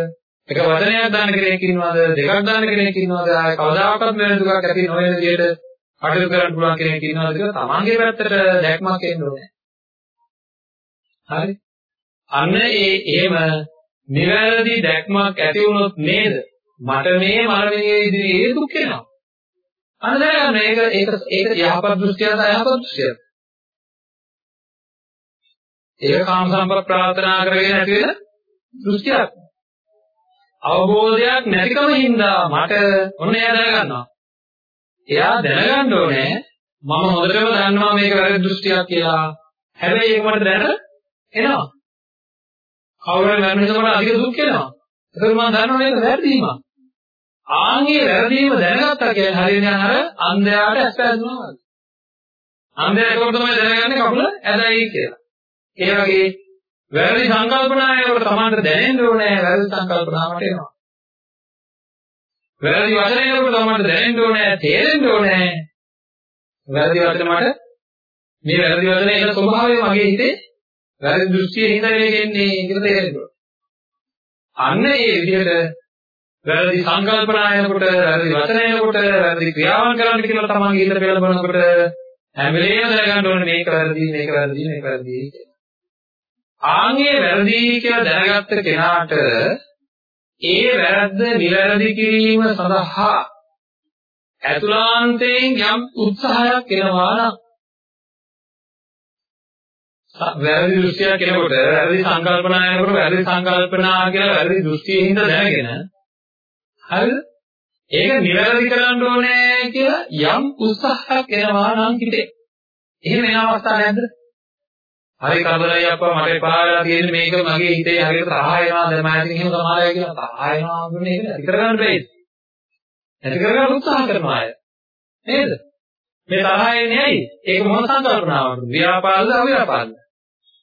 එක වචනයක් දාන්න කෙනෙක් ඉන්නවද? දෙකක් දාන්න කෙනෙක් ඉන්නවද? ආය කවදාකවත් වෙන දුකක් ඇති නොවන විදිහට කටයුතු කරන්න පුළුවන් කෙනෙක් ඉන්නවද කියලා තමන්ගේ පැත්තට දැක්මක් එන්න ඕනේ. හරි. අන්න ඒ එහෙම නිවැරදි දැක්මක් ඇති වුණොත් නේද මට මේ මරණයේ ඉදිරියේ දුක් වෙනවා. අන්න දැනගන්න ඒක ඒක ඒක යහපත් දෘෂ්ටියද අයහපත් දෘෂ්ටියද? ඒක කාම සම්පත් ප්‍රාර්ථනා කරගෙන ඇති වෙන දෘෂ්ටියක්. අවබෝධයක් නැතිකම හින්දා මට ඔන්න එයා දැනගන්නවා. එයා දැනගන්න ඕනේ මම හොඳටම දන්නවා මේක වැරදි දෘෂ්ටියක් කියලා. හැබැයි ඒක මට දැන එනවා. කවුරු හරි මරණයකට අධික දුක් වෙනවා. ඒකත් මම දන්නවා මේක වැරදීමක්. ආන්ගේ වැරදීම දැනගත්තා කියන්නේ හරියට අර අන්ධයාට ඇස් පැදුනා වගේ. අන්ධයා ඒකට තමයි දැනගන්නේ කකුල ඇදයි කියලා. ඒ වගේ වැරදි සංකල්පනායකට තමන්ට දැනෙන්න ඕනේ වැරදි සංකල්පනාවට එනවා. වැරදි වචනයකට තමන්ට දැනෙන්න ඕනේ තේරෙන්න ඕනේ. වැරදි වචන මට මේ වැරදි වචනේ එන ස්වභාවය මගේ හිතේ වැරදි දෘෂ්ටියේ හිඳ වෙගෙන්නේ කියලා තේරෙනවා. අන්න ඒ විදිහට වැරදි සංකල්පනා එනකොට, වැරදි වචන එනකොට, වැරදි ක්‍රියාවන් කරන්න කියලා තමන්ගේ හිතට පෙළඹනකොට හැම වෙලේම දැනගන්න ඕනේ මේක වැරදි, මේක වැරදි, මේක වැරදි කියලා. ආන්ගේ වැරදි කියලා දැනගත්ත කෙනාට ඒ වැරද්ද නිවැරදි කිරීම සඳහා ඇතුළාන්තයෙන් යම් උත්සාහයක් එනවා නම් වැරදි දෘෂ්ටියක් කෙනෙකුට වැරදි සංකල්පනා එනකොට වැරදි සංකල්පනා කියලා වැරදි දෘෂ්ටියින්ද දැනගෙන හරිද? ඒක නිවැරදි කරන්න ඕනේ කියලා යම් උත්සාහයක් එනවා නම් හිතේ. එහෙම එන අවස්ථා නැද්ද? හරි කරදරයි අප්පා මට එපා වෙලා තියෙන මේක මගේ හිතේ හරියට තරහ එනවා දැන් මම ඉතින් එහෙම සමාලය කියලා තරහ එනවා කියන්නේ ඒක නැති කරගන්න බැහැ. නැති කරගන්න උත්සාහ කරනවා අය. නේද? මේ තරහ එන්නේ ඇයි? ඒක මොන සංකල්පනාවක්ද? ව්‍යාපාදද අව්‍යාපාදද?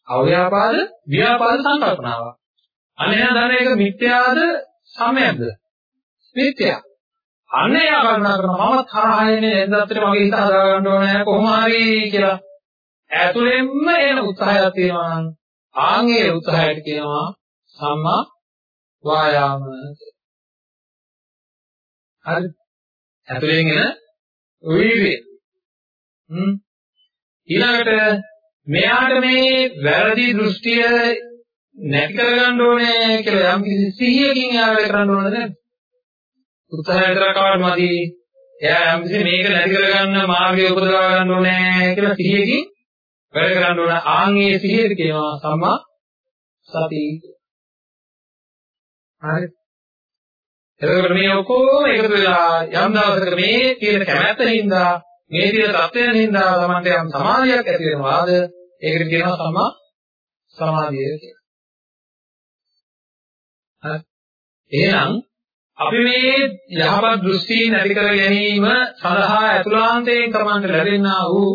අව්‍යාපාද ව්‍යාපාද සංකල්පනාවක්. අනේ දන්න එක මිත්‍යාද සමයක්ද? මිත්‍යා. අනේ යා කල්පනා කරනවා මම තරහයනේ එන්නත්තර මගේ හිත හදා ගන්න ඕනේ කොහොම හරි කියලා. ඇතුළෙන්ම එන උත්සාහයක් තියෙනවා නම් ආන්ගේ උත්සාහයට කියනවා සම්මා වායාම. හරි. ඇතුළෙන් එන වීර්යය. හ්ම්. ඊළඟට මෙයාට මේ වැරදි දෘෂ්ටිය නැති කරගන්න ඕනේ කියලා යම් කිසි සිහියකින් එයා වැඩ කරන්න ඕනද නැද්ද? උත්සාහය විතරක් අවශ්‍යමදි. එයා යම් කිසි මේක නැති කරගන්න මාර්ගය උපදවා ගන්න ඕනේ කියලා සිහියකින් වැඩ කරන්න ඕන. ආන්ගේ සිහියට කියනවා සම්මා සති. හරි. එතකොට මේ ඔක්කොම එකතු වෙලා යම් දවසක මේ තියෙන කැමැත්තෙන් මේ තියෙන தත්ත්වයෙන් හින්දා තමන්ට යම් සමාධියක් ඇති වෙනවාද ඒකට කියනවා සම්මා සමාධිය කියලා. හරි. එහෙනම් අපි මේ යහපත් දෘෂ්ටි නැති කර ගැනීම සඳහා අතුලාන්තයෙන් කරමන්ට ලැබෙනා වූ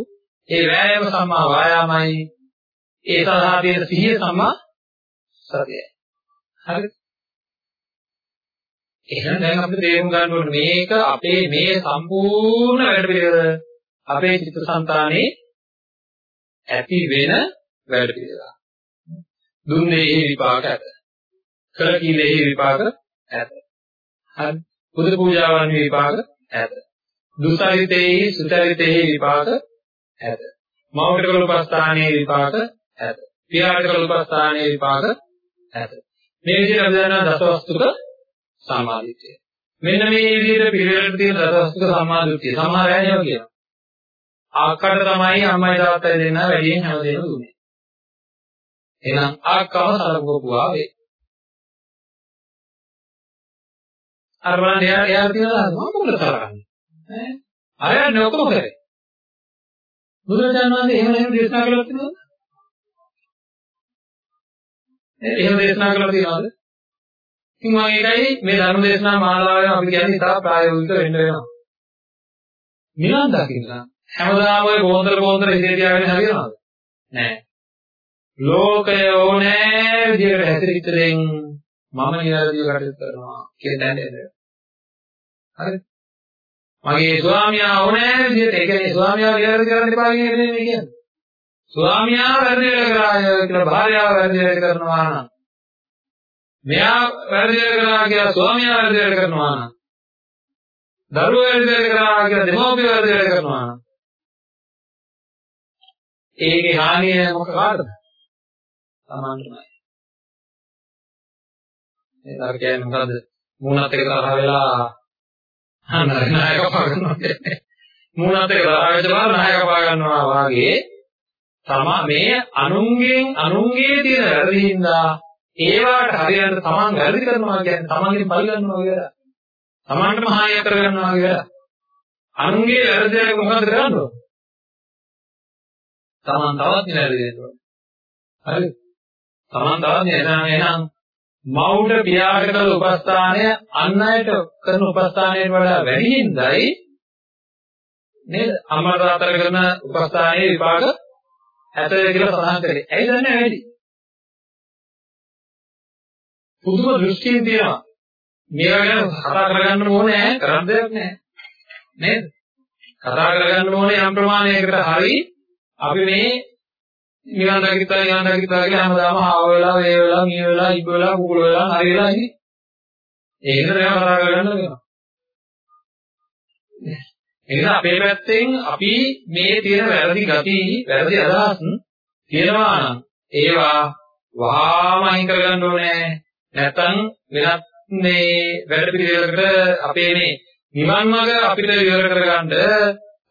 ඒ වෑයම සම්මා වායාමයි ඒ සඳහා තියෙන සිහිය සම්මා සතියයි. හරිද? එහෙනම් දැන් අපිට තේරුම් ගන්න ඕනේ මේක අපේ මේ සම්පූර්ණ වැඩ පිළිවෙල අපේ චිත්තසංතානේ ඇති වෙන වැඩ පිළිවෙල. දුන්නේ විපාක ඇත. කළ කීලේ විපාක ඇත. හරි. පුද පූජාවන් විපාක ඇත. දුසරිතේහි සුචරිතේහි විපාක ඇත. මෞර්ය කළ උපස්ථානයේ විපාක ඇත. පියාට කළ උපස්ථානයේ විපාක ඇත. මේ විදිහට අපි දන්නා දසවස්තුක සම්මාදිට්ඨිය. මෙන්න මේ විදිහට පිළිවෙලට තියෙන දසවස්තුක සම්මාදිට්ඨිය. සමහර අය එහෙම කියනවා. ආක්කට තමයි අම්මයි තාත්තයි දෙන්නා වැඩියෙන් හැමදේම දුන්නේ. එහෙනම් ආක්කව සලකුවා වේ. අර බලන්න එයා එයා තියනවා මම මොකද කරන්නේ? ඈ? අරයන්නේ ඔක්කොම කරේ බුදුරජාණන් වහන්සේ එහෙම එහෙම දේශනා කළා තියෙනවද එහෙම දේශනා කළා තියෙනවද ඉතින් මම ඒකයි මේ ධර්ම දේශනා මාලාවෙන් අපි කියන්නේ ඉතා ප්‍රායෝගික වෙන්න වෙනවා. නිවන් දකින්න හැමදාම ඔය බෝන්දර බෝන්දර ඉඳී තියාගෙන හරියනවද නෑ. ලෝකය ඕනෑ විදිහකට හැසිරෙච්ච දෙයින් මම නිවැරදිව කටයුතු කරනවා කියන දැන නේද? හරිද? මගේ ස්වාමියා ඕනෑ විදිහට ඒ කියන්නේ ස්වාමියා නිවැරදි කරන්න එපා කියන එක නෙමෙයි කියන්නේ. ස්වාමියා වැරදි කරාය කියලා භාර්යාව වැරදි කරනවා නම් මෙයා වැරදි කරා කියලා ස්වාමියා වැරදි කරනවා නම් දරුවෝ වැරදි කරා කියලා දෙමව්පියෝ වැරදි කරනවා නම් ඒකේ හානිය මොකක්ද? තමන්ටමයි. ඒ අර කියන්නේ මොකද්ද? මූණත් එක තරහ වෙලා නායක පා ගන්නවා. මූණත් එක තරහ වෙච්ච බාර නායක පා ගන්නවා වාගේ තමා මේ අනුන්ගෙන් අනුන්ගේ තියෙන වැරදි හින්දා ඒවට හරියට තමන් වැරදි කරනවා කියන්නේ තමන්ගෙන් පරි ගන්නවා කියලා. තමන්ටම හානිය කර ගන්නවා කියලා. අනුන්ගේ වැරදි මොකද කරන්නේ? තමන් තවත් නිවැරදි වෙනවා. හරිද? තමන් තවත් එහෙනම් මවුට පියාට කළ උපස්ථානය අන් අයට කරන උපස්ථානයට වඩා වැඩි හින්දායි නේද අම්මා තාත්තට කරන උපස්ථානයේ විපාක ඇත කියලා සඳහන් කරේ. ඇයි දන්නේ වැඩි? පුදුම දෘෂ්ටියෙන් තියෙනවා. මේවා ගැන කතා කරගන්න ඕනේ නැහැ, කරන්න දෙයක් නැහැ. නේද? කතා කරගන්න ඕනේ යම් ප්‍රමාණයකට හරි අපි මේ නිවන් දකිත්තා නිවන් දකිත්තා කියලා හැමදාම ආව වෙලා වේ වෙලා මිය වෙලා ඉබ වෙලා කුකුල වෙලා හරි වෙලා ඉන්නේ. ඒකට දැන් කතා කරගන්න වෙනවා. එහෙනම් අපේ පැත්තෙන් අපි මේ තියෙන වැරදි ගති, වැරදි අදහස් තියෙනවා නම් ඒවා වහාම අයින් කරගන්න ඕනේ. නැත්නම් වෙනත් මේ වැඩ පිළිවෙලකට අපේ මේ නිවන් මාර්ග අපිට විවර කරගන්න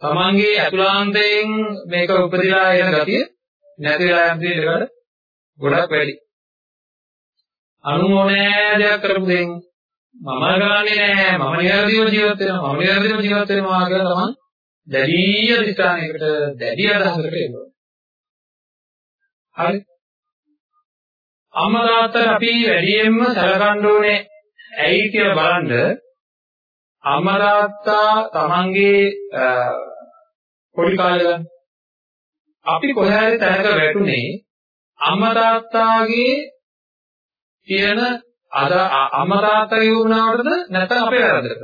තමන්ගේ අතුලාන්තයෙන් මේක උපදිලා එන ගතිය නැති වෙලා යන දේවල් ගොඩක් වැඩි. අනුමෝනෑ දෙයක් කරපු දෙයින් මම ගානේ නෑ මම නිරදිව ජීවත් වෙනවා මම නිරදිව ජීවත් වෙනවා කියලා තමන් දැඩි අධිෂ්ඨානයකට දැඩි අදහසකට එනවා. හරි. අම්මා තාත්තා අපි වැඩියෙන්ම සැලකන්න ඕනේ ඇයි කියලා බලන්න අම්මා තාත්තා තමන්ගේ පොඩි කාලේ ගන්න අපි කොහේ හරි තැනක වැටුනේ අම්මා තාත්තාගේ තියෙන අද අම්මා තාත්තගේ වුණාටද නැත්නම් අපේ වැරද්දටද?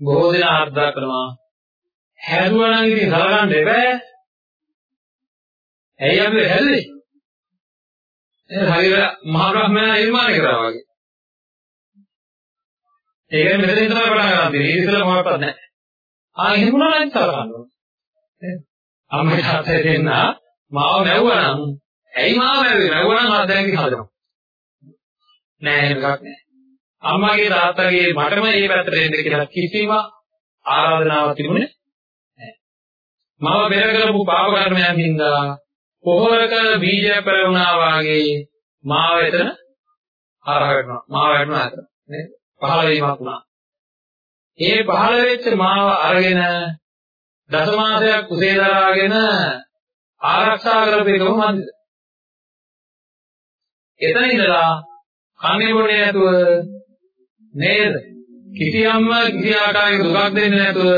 බොහෝ දෙනා අර්ථා කරනවා. හැදුවා නම් ඉතින් හරගන්න එපා. ඇයි අපි හැදුවේ ඒ හරියට මහා බ්‍රහ්මයා නිර්මාණය කරා වගේ. ඒක මෙතන ඉඳලා පටන් ගන්න තියෙන්නේ. ඉතින් මොකක්වත් නැහැ. ආ එහෙම වුණා නම් සලකන්න ඕනේ. අම්මයි තාත්තයි දෙන්න මාව මැව්වා නම් ඇයි මාව මැව්වේ? මැව්වා නම් හදන්නේ හදනවා. නෑ එකක් නෑ. අම්මගේ තාත්තගේ මටම මේ පැත්තට එන්න කියලා කිසිම ආරාධනාවක් තිබුණේ නෑ. මම පෙර කරපු පාප කර්මයන් හින්දා පොහොරක බීජ පෙරුණා වාගේ මාව එතන හරහ වෙනවා. මාව වැටුණා එතන. නේද? පහළ වීමක් වුණා. ඒ පහළ වෙච්ච මාව අරගෙන දසමාසයක් කුසේ දරාගෙන ආරක්ෂා කරපේකම මන්දිද? එතන ඉඳලා කන්නේ බොන්නේ නැතුව නේද? කිසියම්ම කිසි ආකාරයක දුකක් දෙන්නේ නැතුව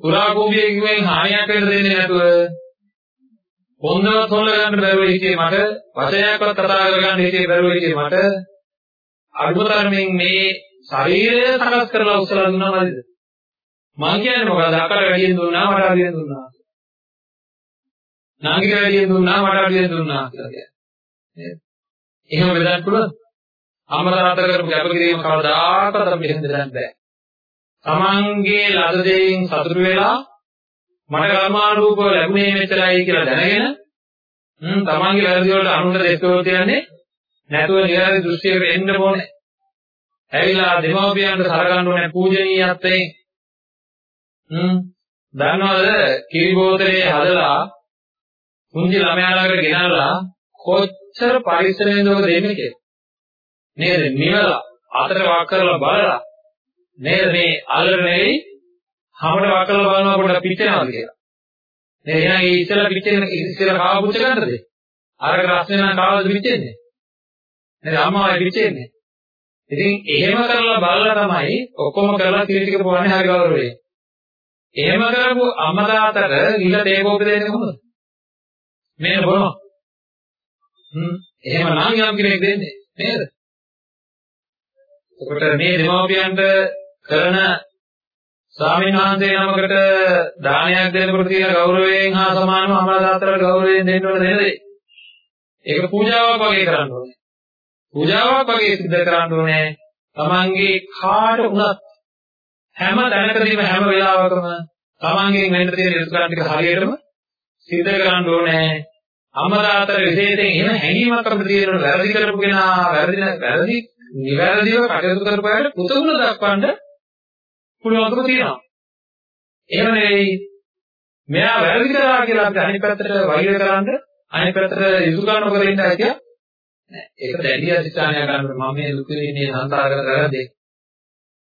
පුරා කෝපියෙකින් හානියක් වෙන්න දෙන්නේ නැතුව හොඳවත් හොල්ල ගන්න බැරුව හිටියේ මට වචනයක්වත් කතා කරගන්න හිටියේ බැරුව හිටියේ මට අනුතරමින් මේ ශරීරය සකස් කරලා උස්සලා දුන්නා නේද? මං කියන්නේ මොකද? අකට වැඩියෙන් දුන්නා මට අඩියෙන් දුන්නා. නාගිට වැඩියෙන් දුන්නා මට අඩියෙන් දුන්නා කියලා කියන්නේ. එහෙම බෙදන්න පුළුවන්ද? අමතරතර කරපු කැපකිරීම කවදාකවත් අපි එහෙම දෙන්න බෑ. තමන්ගේ ලද දෙයින් සතුටු වෙලා මට කර්මානුරූපව ලැබුණේ මෙච්චරයි කියලා දැනගෙන හ්ම් තමන්ගේ වැරදි වලට අනුන්ට දෙස්කෝ කියන්නේ නැතුව නිරාරි දෘෂ්ටියකට එන්න ඕනේ. ඇවිල්ලා දෙමව්පියන්ට සලකන්න ඕනේ පූජනීයත්වයෙන්. හ්ම් දන්නවද කිරි බෝතලේ හදලා කුංචි ළමයා ළඟට ගෙනල්ලා කොච්චර පරිස්සමෙන්ද ඔබ දෙන්නේ කියලා. නේද? නිවලා අතට වක් කරලා බලලා නේද මේ අල්ලර නෙවෙයි හැමඩ වක් කරලා බලනවා පොඩ්ඩක් පිච්චෙනවද කියලා. නේද? එහෙනම් ඒ ඉස්සෙල්ලා පිච්චෙන ඉස්සෙල්ලා කාව පුච්ච ගන්නද? අරක රස්නේ නම් කාවද පිච්චෙන්නේ? නේද? අම්මාවයි පිච්චෙන්නේ. ඉතින් එහෙම කරලා බලලා තමයි ඔක්කොම කරලා කිරි ටික පොවන්නේ හරි ගෞරවයෙන්. එහෙම කරපු අම්මා තාත්තට ගිල තේ කෝප්ප දෙන්නේ කොහොමද? මේක බොනවා. හ්ම් එහෙම නම් යම් කෙනෙක් දෙන්නේ නේද? එතකොට මේ දෙමව්පියන්ට කරන ස්වාමීන් වහන්සේ නමකට දානයක් දෙනකොට තියෙන ගෞරවයෙන් හා සමානව අම්මා තාත්තලාට ගෞරවයෙන් දෙන්න ඕන නේද? ඒක පූජාවක් වගේ කරන්න ඕනේ. පූජාවක් වගේ සිද්ධ කරන්න ඕනේ. තමන්ගේ කාට වුණත් හැම තැනකදීම හැම වෙලාවකම තමන්ගෙන් වෙන්න තියෙන යුතුයකම් ටික හරියටම සිද්ධ කරන්න ඕනේ. අමරාතර විශේෂයෙන් එහෙම හැඟීමක් අපිට තියෙනවා වැරදි කරපු කෙනා වැරදි වැරදි නිවැරදිව කටයුතු කරපුවාට පුතුගුණ දක්වන්න පුළුවන්කම තියෙනවා. එහෙම නෙවෙයි මෙයා වැරදි කරා කියලා අපි අනිත් පැත්තට වෛර කරන්න අනිත් පැත්තට යුතුයකම් නොකර ඉන්න හැකියාව නෑ. ඒක දැඩි අධිෂ්ඨානයක් ගන්නකොට මම මේ දුක විඳින්නේ සංසාරගත කරද්දී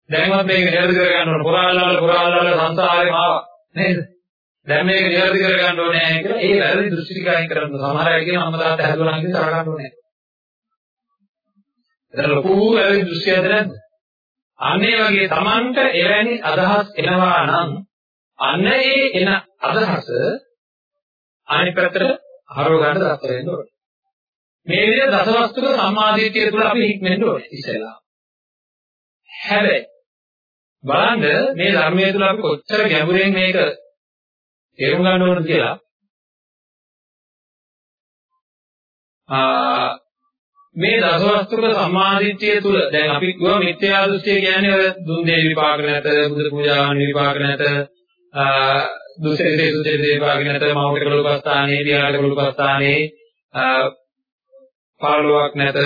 දැන්වත් මේක නිරද කර ගන්න ඕන. පුරාල්ලාල පුරාල්ලාල සංසාරේම ආවා. නේද? දැන් මේක නිවැරදි කරගන්න ඕනේ කියලා ඒ වැරදි දෘෂ්ටි ටික අයින් කරන්න සමහර අය කියන අම්මා තාත්තා හැදුවා නම් කියලා කරගන්න ඕනේ. ඒක ලොකු වැරදි දෘෂ්ටියක්ද නැද්ද? අන්න ඒ වගේ Tamanට එවැනි අදහස් එනවා නම් අන්න ඒ එන අදහස අනිත් පැත්තට හරව ගන්න දක්ව වෙන්න ඕනේ. මේ විදිහ දසවස්තුක සම්මාදිටිය තුළ අපි හික්මෙන්න ඕනේ ඉස්සෙල්ලා. හැබැයි බලන්න මේ ධර්මයේ තුල අපි කොච්චර ගැඹුරෙන් මේක තේරුම් ගන්න ඕනද කියලා. ආ මේ දසවස්තුක සම්මාදිට්ඨිය තුල දැන් අපි කිව්වා මිත්‍යා දෘෂ්ටිය කියන්නේ ඔය දුන් දේ විපාක නැත බුදු පූජාවන් විපාක නැත දුසෙදේ දුසෙදේ විපාක නැත මෞලික කලුපස්ථානේ විහාර කලුපස්ථානේ පාළුවක් නැත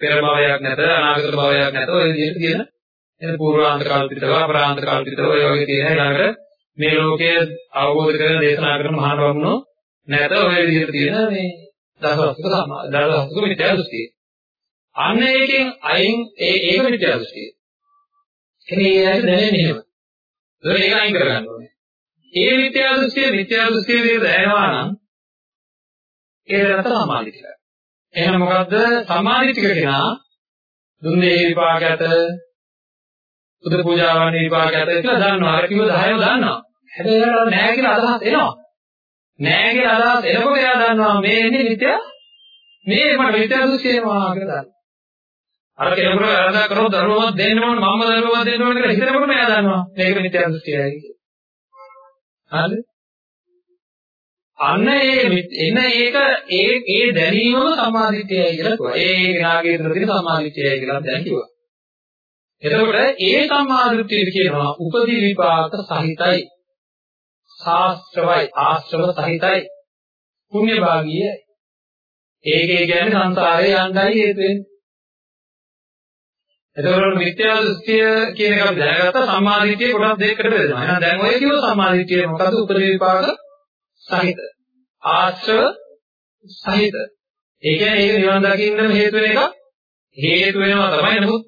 පෙර භවයක් නැත අනාගත භවයක් නැත ඔය විදිහට කියන එන පූර්වාන්ත කල්පිතව අපරාන්ත කල්පිතව ඔය වගේ තියෙන ඊළඟට මේ ලෝකයේ අවබෝධ කරගෙන දේශනා කරන මහා බමුණෝ නැත ඔය විදිහට තියෙන මේ දසවස්තුක සමා දසවස්තුක මිත්‍යා දෘෂ්ටිය. අන්න ඒකෙන් අයින් ඒ ඒක මිත්‍යා දෘෂ්ටිය. එනේ ඒ ඇයි දැනෙන්නේ එහෙම. ඒක ඒක අයින් කරගන්න ඕනේ. ඒ මිත්‍යා දෘෂ්ටිය මිත්‍යා දෘෂ්ටිය විදිහට දැනෙනවා නම් ඒක නැත සමාධිය. එහෙනම් මොකද්ද සමාධිතික කෙනා දුන්නේ විපාක ඇත බුදු පූජාවන් විපාක ඇත කියලා දන්නවා. අර කිව්ව 10ම දන්නවා. හැබැයි ඒකට නෑ කියලා අදහස් එනවා. නෑ කියලා අදහස් එනකොට එයා දන්නවා මේ ඉන්නේ නිත්‍ය මේ මට විත්‍ය දුස්සේනවා කියලා දන්නවා. අර කෙනෙකුට වැරදක් කරොත් ධර්මවත් දෙන්න ඕන මම ධර්මවත් දෙන්න ඕන කියලා හිතනකොටම එයා දන්නවා මේක නිත්‍ය දුස්සේයි කියලා. හරිද? අන්න ඒ එන ඒක ඒ ඒ දැනීමම සමාධිත්‍යයි කියලා කිව්වා. ඒ කෙනාගේ ඉදිරියට තියෙන සමාධිත්‍යයි කියලා දැන් කිව්වා. එතකොට ඒ සම්මාදිට්ඨිය කියනවා උපදී විපාක සහිතයි. ශාස්ත්‍රවයි ආශ්‍රව සහිතයි. පුණ්‍ය භාගීය. ඒකේ කියන්නේ සංසාරේ යන්නයි හේතු වෙන්නේ. එතකොට මිත්‍යා දෘෂ්ටිය කියන එක අපි දැනගත්තා සම්මාදිට්ඨිය කොටස් දෙකකට බෙදෙනවා. එහෙනම් දැන් ඔය කිව්ව සම්මාදිට්ඨිය මොකද්ද? උපදී විපාක සහිත. ආශ්‍රව සහිත. ඒ කියන්නේ ඒක නිවන් දකින්න හේතු වෙන එක හේතු වෙනවා තමයි. නමුත්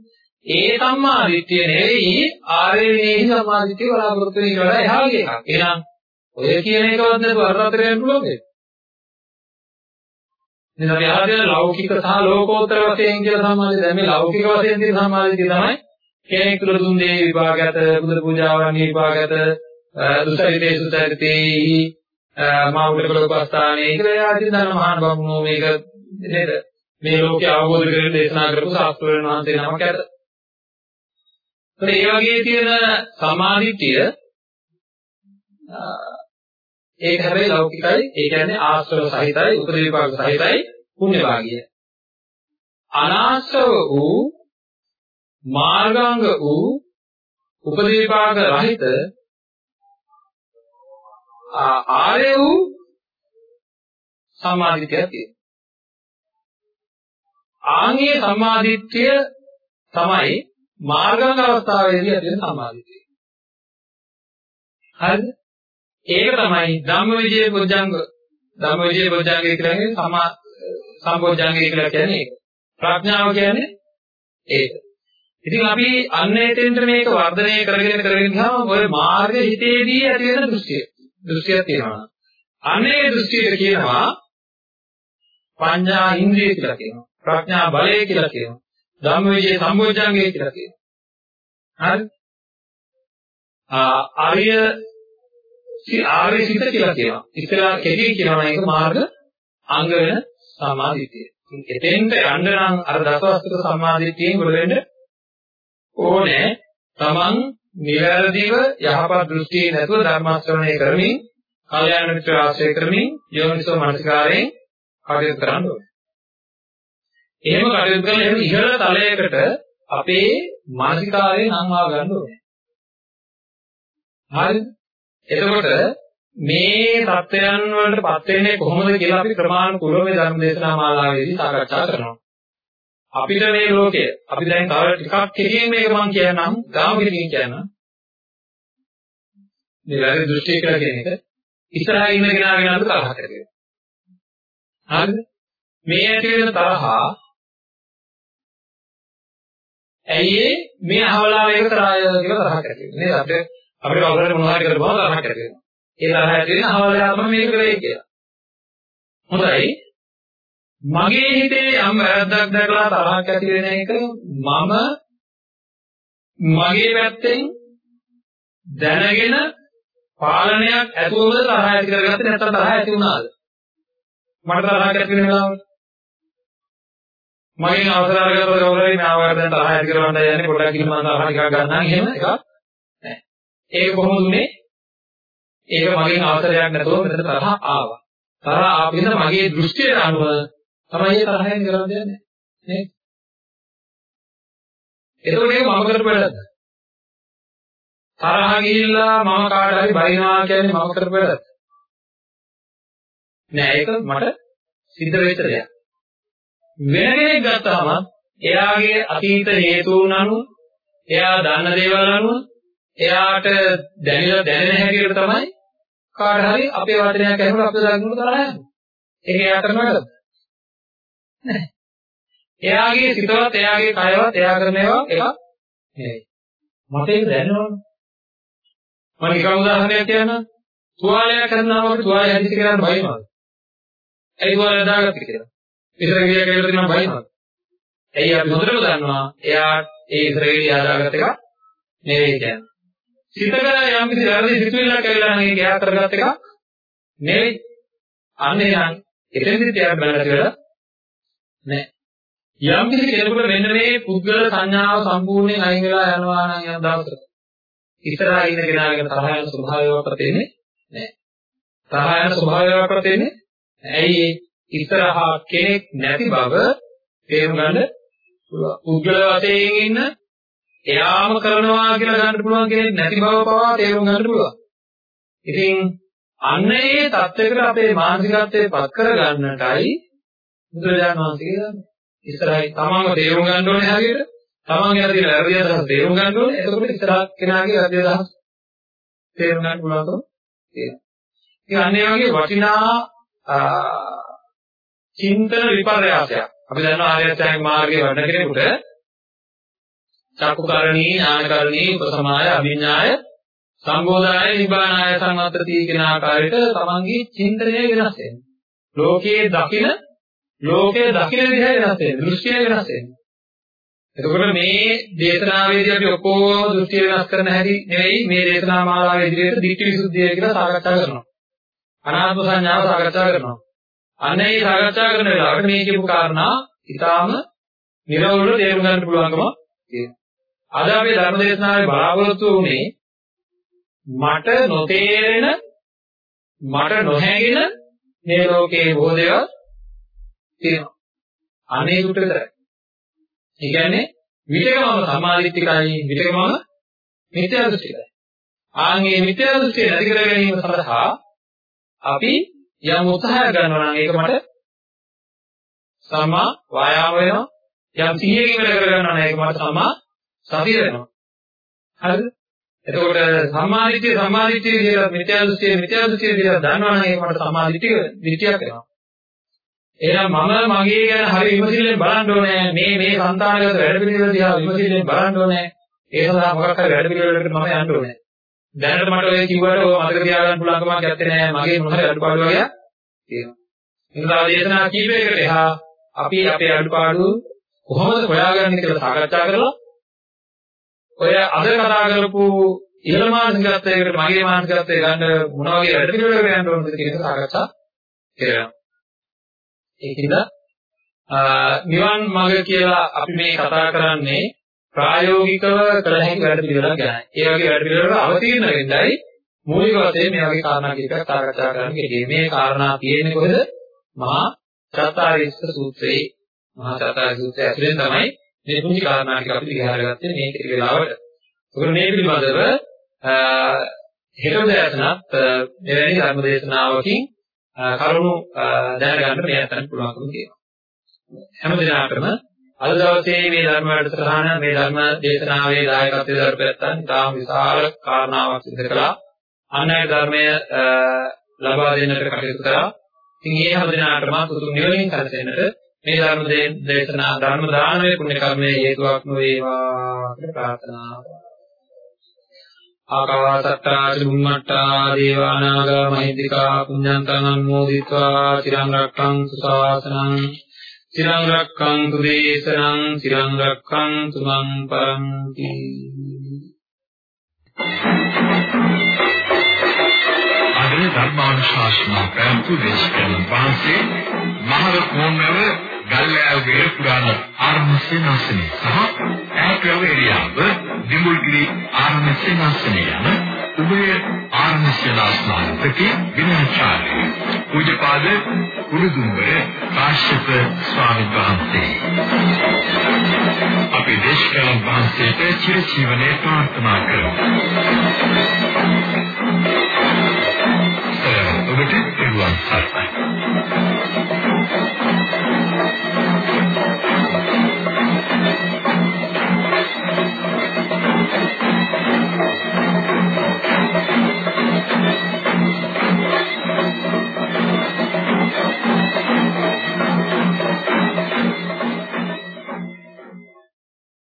ඒ සම්මා දිට්ඨිය නෙවෙයි ආර්ය විනේහි සම්මා දිට්ඨිය බලාපොරොත්තු වෙන එක වඩා එහා ගිය එකක්. එහෙනම් ඔය කියන එකවත් නැතුව අර අතර යන්න පුළුවන් නේද? ඉතින් අපි අහලා තියෙන ලෞකික සහ ලෝකෝත්තර වශයෙන් කියලා සම්මාදිය. දැන් මේ ලෞකික වශයෙන් තියෙන සම්මාදිය තමයි කෙනෙක් තුළ දුන් දේ විභාගයට බුදු පූජාවන් විභාගයට දුසරිතේ සුතරිතේ මාවුලක ලෝකස්ථානයේ කියලා ආදී දන්න මහාන බමුණෝ මේක නේද මේ ලෝකය අවබෝධ කරගෙන දේශනා කරපු ශාස්ත්‍රඥ වහන්සේ නමක් ඇත. ඒ වගේ තියෙන සමාධිත්‍ය ඒක හැබැයි ලෞකිකයි ඒ කියන්නේ ආශ්‍රව සහිතයි උපදේවිපාක සහිතයි පුණ්‍ය භාගිය. අනාශ්‍රව වූ මාර්ගාංග වූ උපදේවිපාක රහිත ආර්ය වූ සම්මාදිට්ඨියක් තියෙනවා. ආන්ගේ සම්මාදිට්ඨිය තමයි මාර්ගාංග අවස්ථාවේදී ඇති වෙන සම්මාදිට්ඨිය. හරිද? ඒක තමයි ධම්මවිජය බොජ්ජංග ධම්මවිජය බොජ්ජංගය කියන්නේ සමා සම්බොජ්ජංගය කියලා කියන්නේ ඒක. ප්‍රඥාව කියන්නේ ඒක. ඉතින් අපි අන්න එතෙන්ට මේක වර්ධනය කරගෙන කරගෙන ගියාම ඔය මාර්ග හිතේදී ඇති වෙන දෘෂ්ටිය. දෘෂ්ටියක් තියෙනවා. අනේ දෘෂ්ටියට කියනවා පඤ්ඤා ඉන්ද්‍රිය කියලා කියනවා. ප්‍රඥා බලය කියලා කියනවා. ධම්මවිජය සම්බොජ්ජංගය කියලා කියනවා. හරි? ආර්ය ආර්ය සිත කියලා කියනවා. ඉස්සරහ කෙටි කියනවා මේක මාර්ග අංග වෙන සමාධිතිය. එතෙන්ට යන්න නම් අර දසවස්තුක සම්මාදිටියෙන් ගොඩ වෙන්න ඕනේ. Taman නිවැරදිව යහපත් දෘෂ්ටියේ නැතුව ධර්ම ශ්‍රවණය කරමින්, කල්යාණ මිත්‍ර ආශ්‍රය කරමින්, යෝනිසෝ මනසිකාරයෙන් කටයුතු කරන්න ඕනේ. එහෙම කටයුතු කරලා එහෙම ඉහළ තලයකට අපේ මානසිකාරය නම් ආ ගන්න ඕනේ. හරිද? එතකොට මේ தත්වයන් වලටපත් වෙන්නේ කොහොමද කියලා අපි ක්‍රමානුකූලව මේ ධර්ම දේශනා මාලාවේදී සාකච්ඡා කරනවා. අපිට මේ ලෝකය අපි දැන් තව ටිකක් කෙටියෙන් මේක මම කියන්නම් ගාම කෙටියෙන් කියන්නම්. මේ වැරදි දෘෂ්ටි කියලා කියන එක ඉස්සරහා ඉන්න කෙනාගෙන අර තරහ කරගෙන. හරිද? මේ ඇති වෙන තරහා ඇයි මේ අහවලා මේක තරහය කියලා තරහ කරගෙන. නේද? අපිට අපිට කවුරුහරි මොනවා හරි කරපුවම තරහක් ඇති වෙනවා. ඒ තරහ ඇති වෙන අහවලා තමයි මේක කරේ කියලා. හොඳයි. මගේ හිතේ යම් වැරද්දක් දැකලා තරහක් ඇති වෙන එක මම මගේ පැත්තෙන් දැනගෙන පාලනයක් ඇතුවද තරහ ඇති කරගත්තේ නැත්නම් තරහ ඇති වුණාද? මට තරහක් ඇති වෙන වෙලාවට. මගෙන් අවසර අරගෙන කවුරුහරි මාව දැන් තරහ ඇති කරවන්න යන්නේ පොඩ්ඩක් ඉන්න මම තරහ ටිකක් ගන්නම් එහෙම එකක් නැහැ. ඒක කොහොමද උනේ? ඒක මගෙන් අවසරයක් නැතුව මෙතන තරහ ආවා. තරහ ආපින්න මගේ දෘෂ්ටියට අනුව තමයි ඒ තරහෙන් කරන්නේ නේද? එතකොට ඒක මම කරපු වැඩද? තරහ ගිහිල්ලා මම කාට හරි බයිනවා කියන්නේ මම කරපු වැඩද? නෑ ඒක මට සිද්ධ වෙච්ච දෙයක්. වෙන කෙනෙක් ගත්තාම එයාගේ අතීත හේතුන් අනුව එයා දන්න දේවල් අනුව එයාට දැනෙන දැනෙන හැටියට තමයි කාට හරි අපේ වචනයක් ඇහුනොත් අපිට දකින්න තරහ යනවා. ඒක එයා කරන වැඩද? නැහැ. එයාගේ සිතවත් එයාගේ කයවත් එයා කරන ඒවා එකක් නෙවෙයි. මට ඒක දැනෙනවනේ. මම නිකන් උදාහරණයක් කියන්නම්. තුවාලයක් කරනවා වගේ තුවාලය හැදිච්ච කෙනාට බයිනවද? ඇයි තුවාලය දාගත්තේ කියලා? ඉතර ගියා කියලා දෙනවා බයිනවද? ඇයි අපි හොඳටම දන්නවා එයා ඒ ඉතර ගියා දාගත්ත එක නෙවෙයි කියන්නේ. සිතක යම් කිසි වැරදි සිතුවිල්ලක් ඇවිල්ලා නම් ඒක එයා කරගත්ත එක නෙවෙයි. අනේ නම් එතෙන්දිත් එයා බලලා කියලා නැහැ. යම් කිසි කෙනෙකුට මෙන්න මේ පුද්ගල සංඥාව සම්පූර්ණයෙන් අයින් වෙලා යනවා නම් යන දවසක ඉස්සරහා ඉන්න කෙනාගේ තරහ යන ස්වභාවයක්වත් තියෙන්නේ නැහැ. තරහ යන ස්වභාවයක්වත් තියෙන්නේ ඇයි ඉස්සරහා කෙනෙක් නැති බව තේරුම් ගන්න පුළුවන්. පුද්ගල වශයෙන් ඉන්න එයාම කරනවා කියලා ගන්න පුළුවන් කෙනෙක් නැති බව පවා තේරුම් ගන්න පුළුවන්. ඉතින් අන්න ඒ தත්වයකට අපේ මානසිකත්වය පත් කර ගන්නටයි බුදුරජාණන් වහන්සේ කියන්නේ. ඉස්සරහින් තමන්ව තේරුම් ගන්න ඕනේ හැටියට තමන් ගැන තියෙන වැරදි අදහස් තේරුම් ගන්න ඕනේ. එතකොට ඉස්සරහ කෙනාගේ වැරදි අදහස් තේරුම් ගන්න පුළුවන්කම තියෙනවා. ඉතින් අන්නේ වගේ වටිනා චින්තන විපර්යාසයක්. අපි දන්නවා ආර්ය අෂ්ටාංග මාර්ගයේ වඩන කෙනෙකුට චක්කුකරණී, ඥානකරණී, උපසමාය, අභිඥාය, සම්බෝධාය නිබ්බානාය සංවත්තති කියන ආකාරයට තමන්ගේ චින්තනය වෙනස් වෙනවා. ලෝකයේ දකින ලෝකයේ දකින විදිහ වෙනස් වෙනවා. දෘෂ්ටිය වෙනස් වෙනවා. එතකොට මේ දේශනාවේදී අපි ඔක්කොම දෘෂ්ටි වෙනස් කරන හැටි නෙවෙයි මේ දේශනා මාලාවේ ඉදිරියට දිට්ඨි විසුද්ධිය කියලා සාකච්ඡා කරනවා. අනාත්ම සංඥාව සාකච්ඡා කරනවා. අන්න ඒ සාකච්ඡා කරන වෙලාවට මේ කියපු කාරණා ඊටාම නිරවුල්ව තේරුම් ගන්න පුළුවන්කම තියෙනවා. අද අපි ධර්ම දේශනාවේ බලාපොරොත්තු වුණේ මට නොතේරෙන මට නොහැගෙන මේ ලෝකේ බොහෝ දේවල් තියෙනවා. අනේ උට විතරයි. ඒ කියන්නේ විතක මම සම්මාදිට්ඨිකයි විතක මම මිත්‍යා දෘෂ්ටිකයි. ආන්ගේ මිත්‍යා දෘෂ්ටිය නැති කර ගැනීම සඳහා අපි යම් උත්සාහයක් ගන්නවා නම් ඒක මට සම්මා වායාම වෙනවා. යම් සිහියකින් වැඩ කර ගන්නවා නම් ඒක මට සම්මා සතිය වෙනවා. හරිද? එතකොට සම්මාදිට්ඨිය සම්මාදිට්ඨිය කියලා මිත්‍යා දෘෂ්ටිය මිත්‍යා දෘෂ්ටිය කියලා දන්නවා නම් ඒක මට සම්මාදිට්ඨිය දිට්ඨියක් වෙනවා. එහෙනම් මම මගේ ගැන හරි විමසිල්ලෙන් බලන්න ඕනේ. මේ මේ සංතානගත වැඩ පිළිවෙල දිහා විමසිල්ලෙන් බලන්න ඕනේ. ඒ සඳහා මොකක් හරි වැඩ පිළිවෙලකට මම යන්න ඕනේ. දැනට මට ඔය කිව්වට ඔය මතක තියාගන්න පුළුවන්කමක් නැත්තේ නෑ. මගේ මොනවාරි අඩුපාඩු වගේ තියෙනවා. ඉන්දා දේශනා කීපයකට එහා අපි අපේ අඩුපාඩු කොහොමද හොයාගන්නේ කියලා සාකච්ඡා කරලා ඔය අද කතා කරපු ඉහළ මානසිකත්වයකට මගේ මානසිකත්වය ගන්න මොන වගේ වැඩ පිළිවෙලකට යන්න ඕනද කියන එක සාකච්ඡා කරනවා. ඒකින්ද නිවන් මඟ කියලා අපි මේ කතා කරන්නේ ප්‍රායෝගිකව කළ හැකි වැඩ පිළිවෙලක් ගැන. ඒ වගේ වැඩ පිළිවෙලක අවතීර්ණ වෙන්නයි මූලික වශයෙන් මේ වගේ කාරණා කිහිපයක් සාකච්ඡා කරන්නේ. මේ කාරණා තියෙන්නේ කොහෙද? මහා චත්තාරීස්ස සූත්‍රයේ මහා චත්තාරීස්ස සූත්‍රය ඇතුලෙන් තමයි මේ පුංචි කාරණා ටික අපි දිහාරගත්තේ මේ ටික වෙලාවට. ඒකෝ මේ පිළිබඳව හෙට දැසනත් මෙවැනි ධර්ම දේශනාවකින් කරුණු දැනගන්න මේ අතන පුළුවන්කම තියෙනවා. හැම දිනකටම අද දවසේ මේ ධර්ම වැඩසටහන මේ ධර්ම දේශනාවේ දායකත්වයෙන් දරපැත්තන් ඉතාම විශාල කාරණාවක් සිදු කළා. අන්නයි ධර්මය ලබා දෙන්නට කටයුතු කළා. ඉතින් මේ හැම දිනකටම සුදුසු නිවනින් කරසෙන්නට මේ ධර්ම දේශනා ධර්ම දානමය පුණ්‍ය කර්මයේ හේතුවක් වේවා කියලා ප්‍රාර්ථනා කරනවා. ආකාසත්තා චුම්මට්ටා දේවානාගා මහිද්దికා පුඤ්ඤන්තං අනුමෝදිत्वा තිරං රක්ඛන්තු සාසනං තිරං රක්ඛන්තු දේශනං තිරං රක්ඛන්තු මං පරන්ති. අද ධර්මානුශාසනා ප්‍රාන්තු දේශකයන් වහන්සේ මහරකෝණවර ගල්ලෑවගේ පුරාණ ආරණ්‍ය සේනාසනය සහ ඈතව එරියාව දිඹුල්ගිරි ආරණ්‍ය සේනාසනය යන උභය ආරණ්‍ය සේනාසනාධිපති විනයාචාර්ය පූජ්‍යපාද කුරුදුම්බර කාශ්‍යප ස්වාමීන් වහන්සේ අපේ දේශකයන් වහන්සේට චිර ජීවනයේ ප්‍රාර්ථනා කරමු. ඔබට පිරුවන් සරණයි.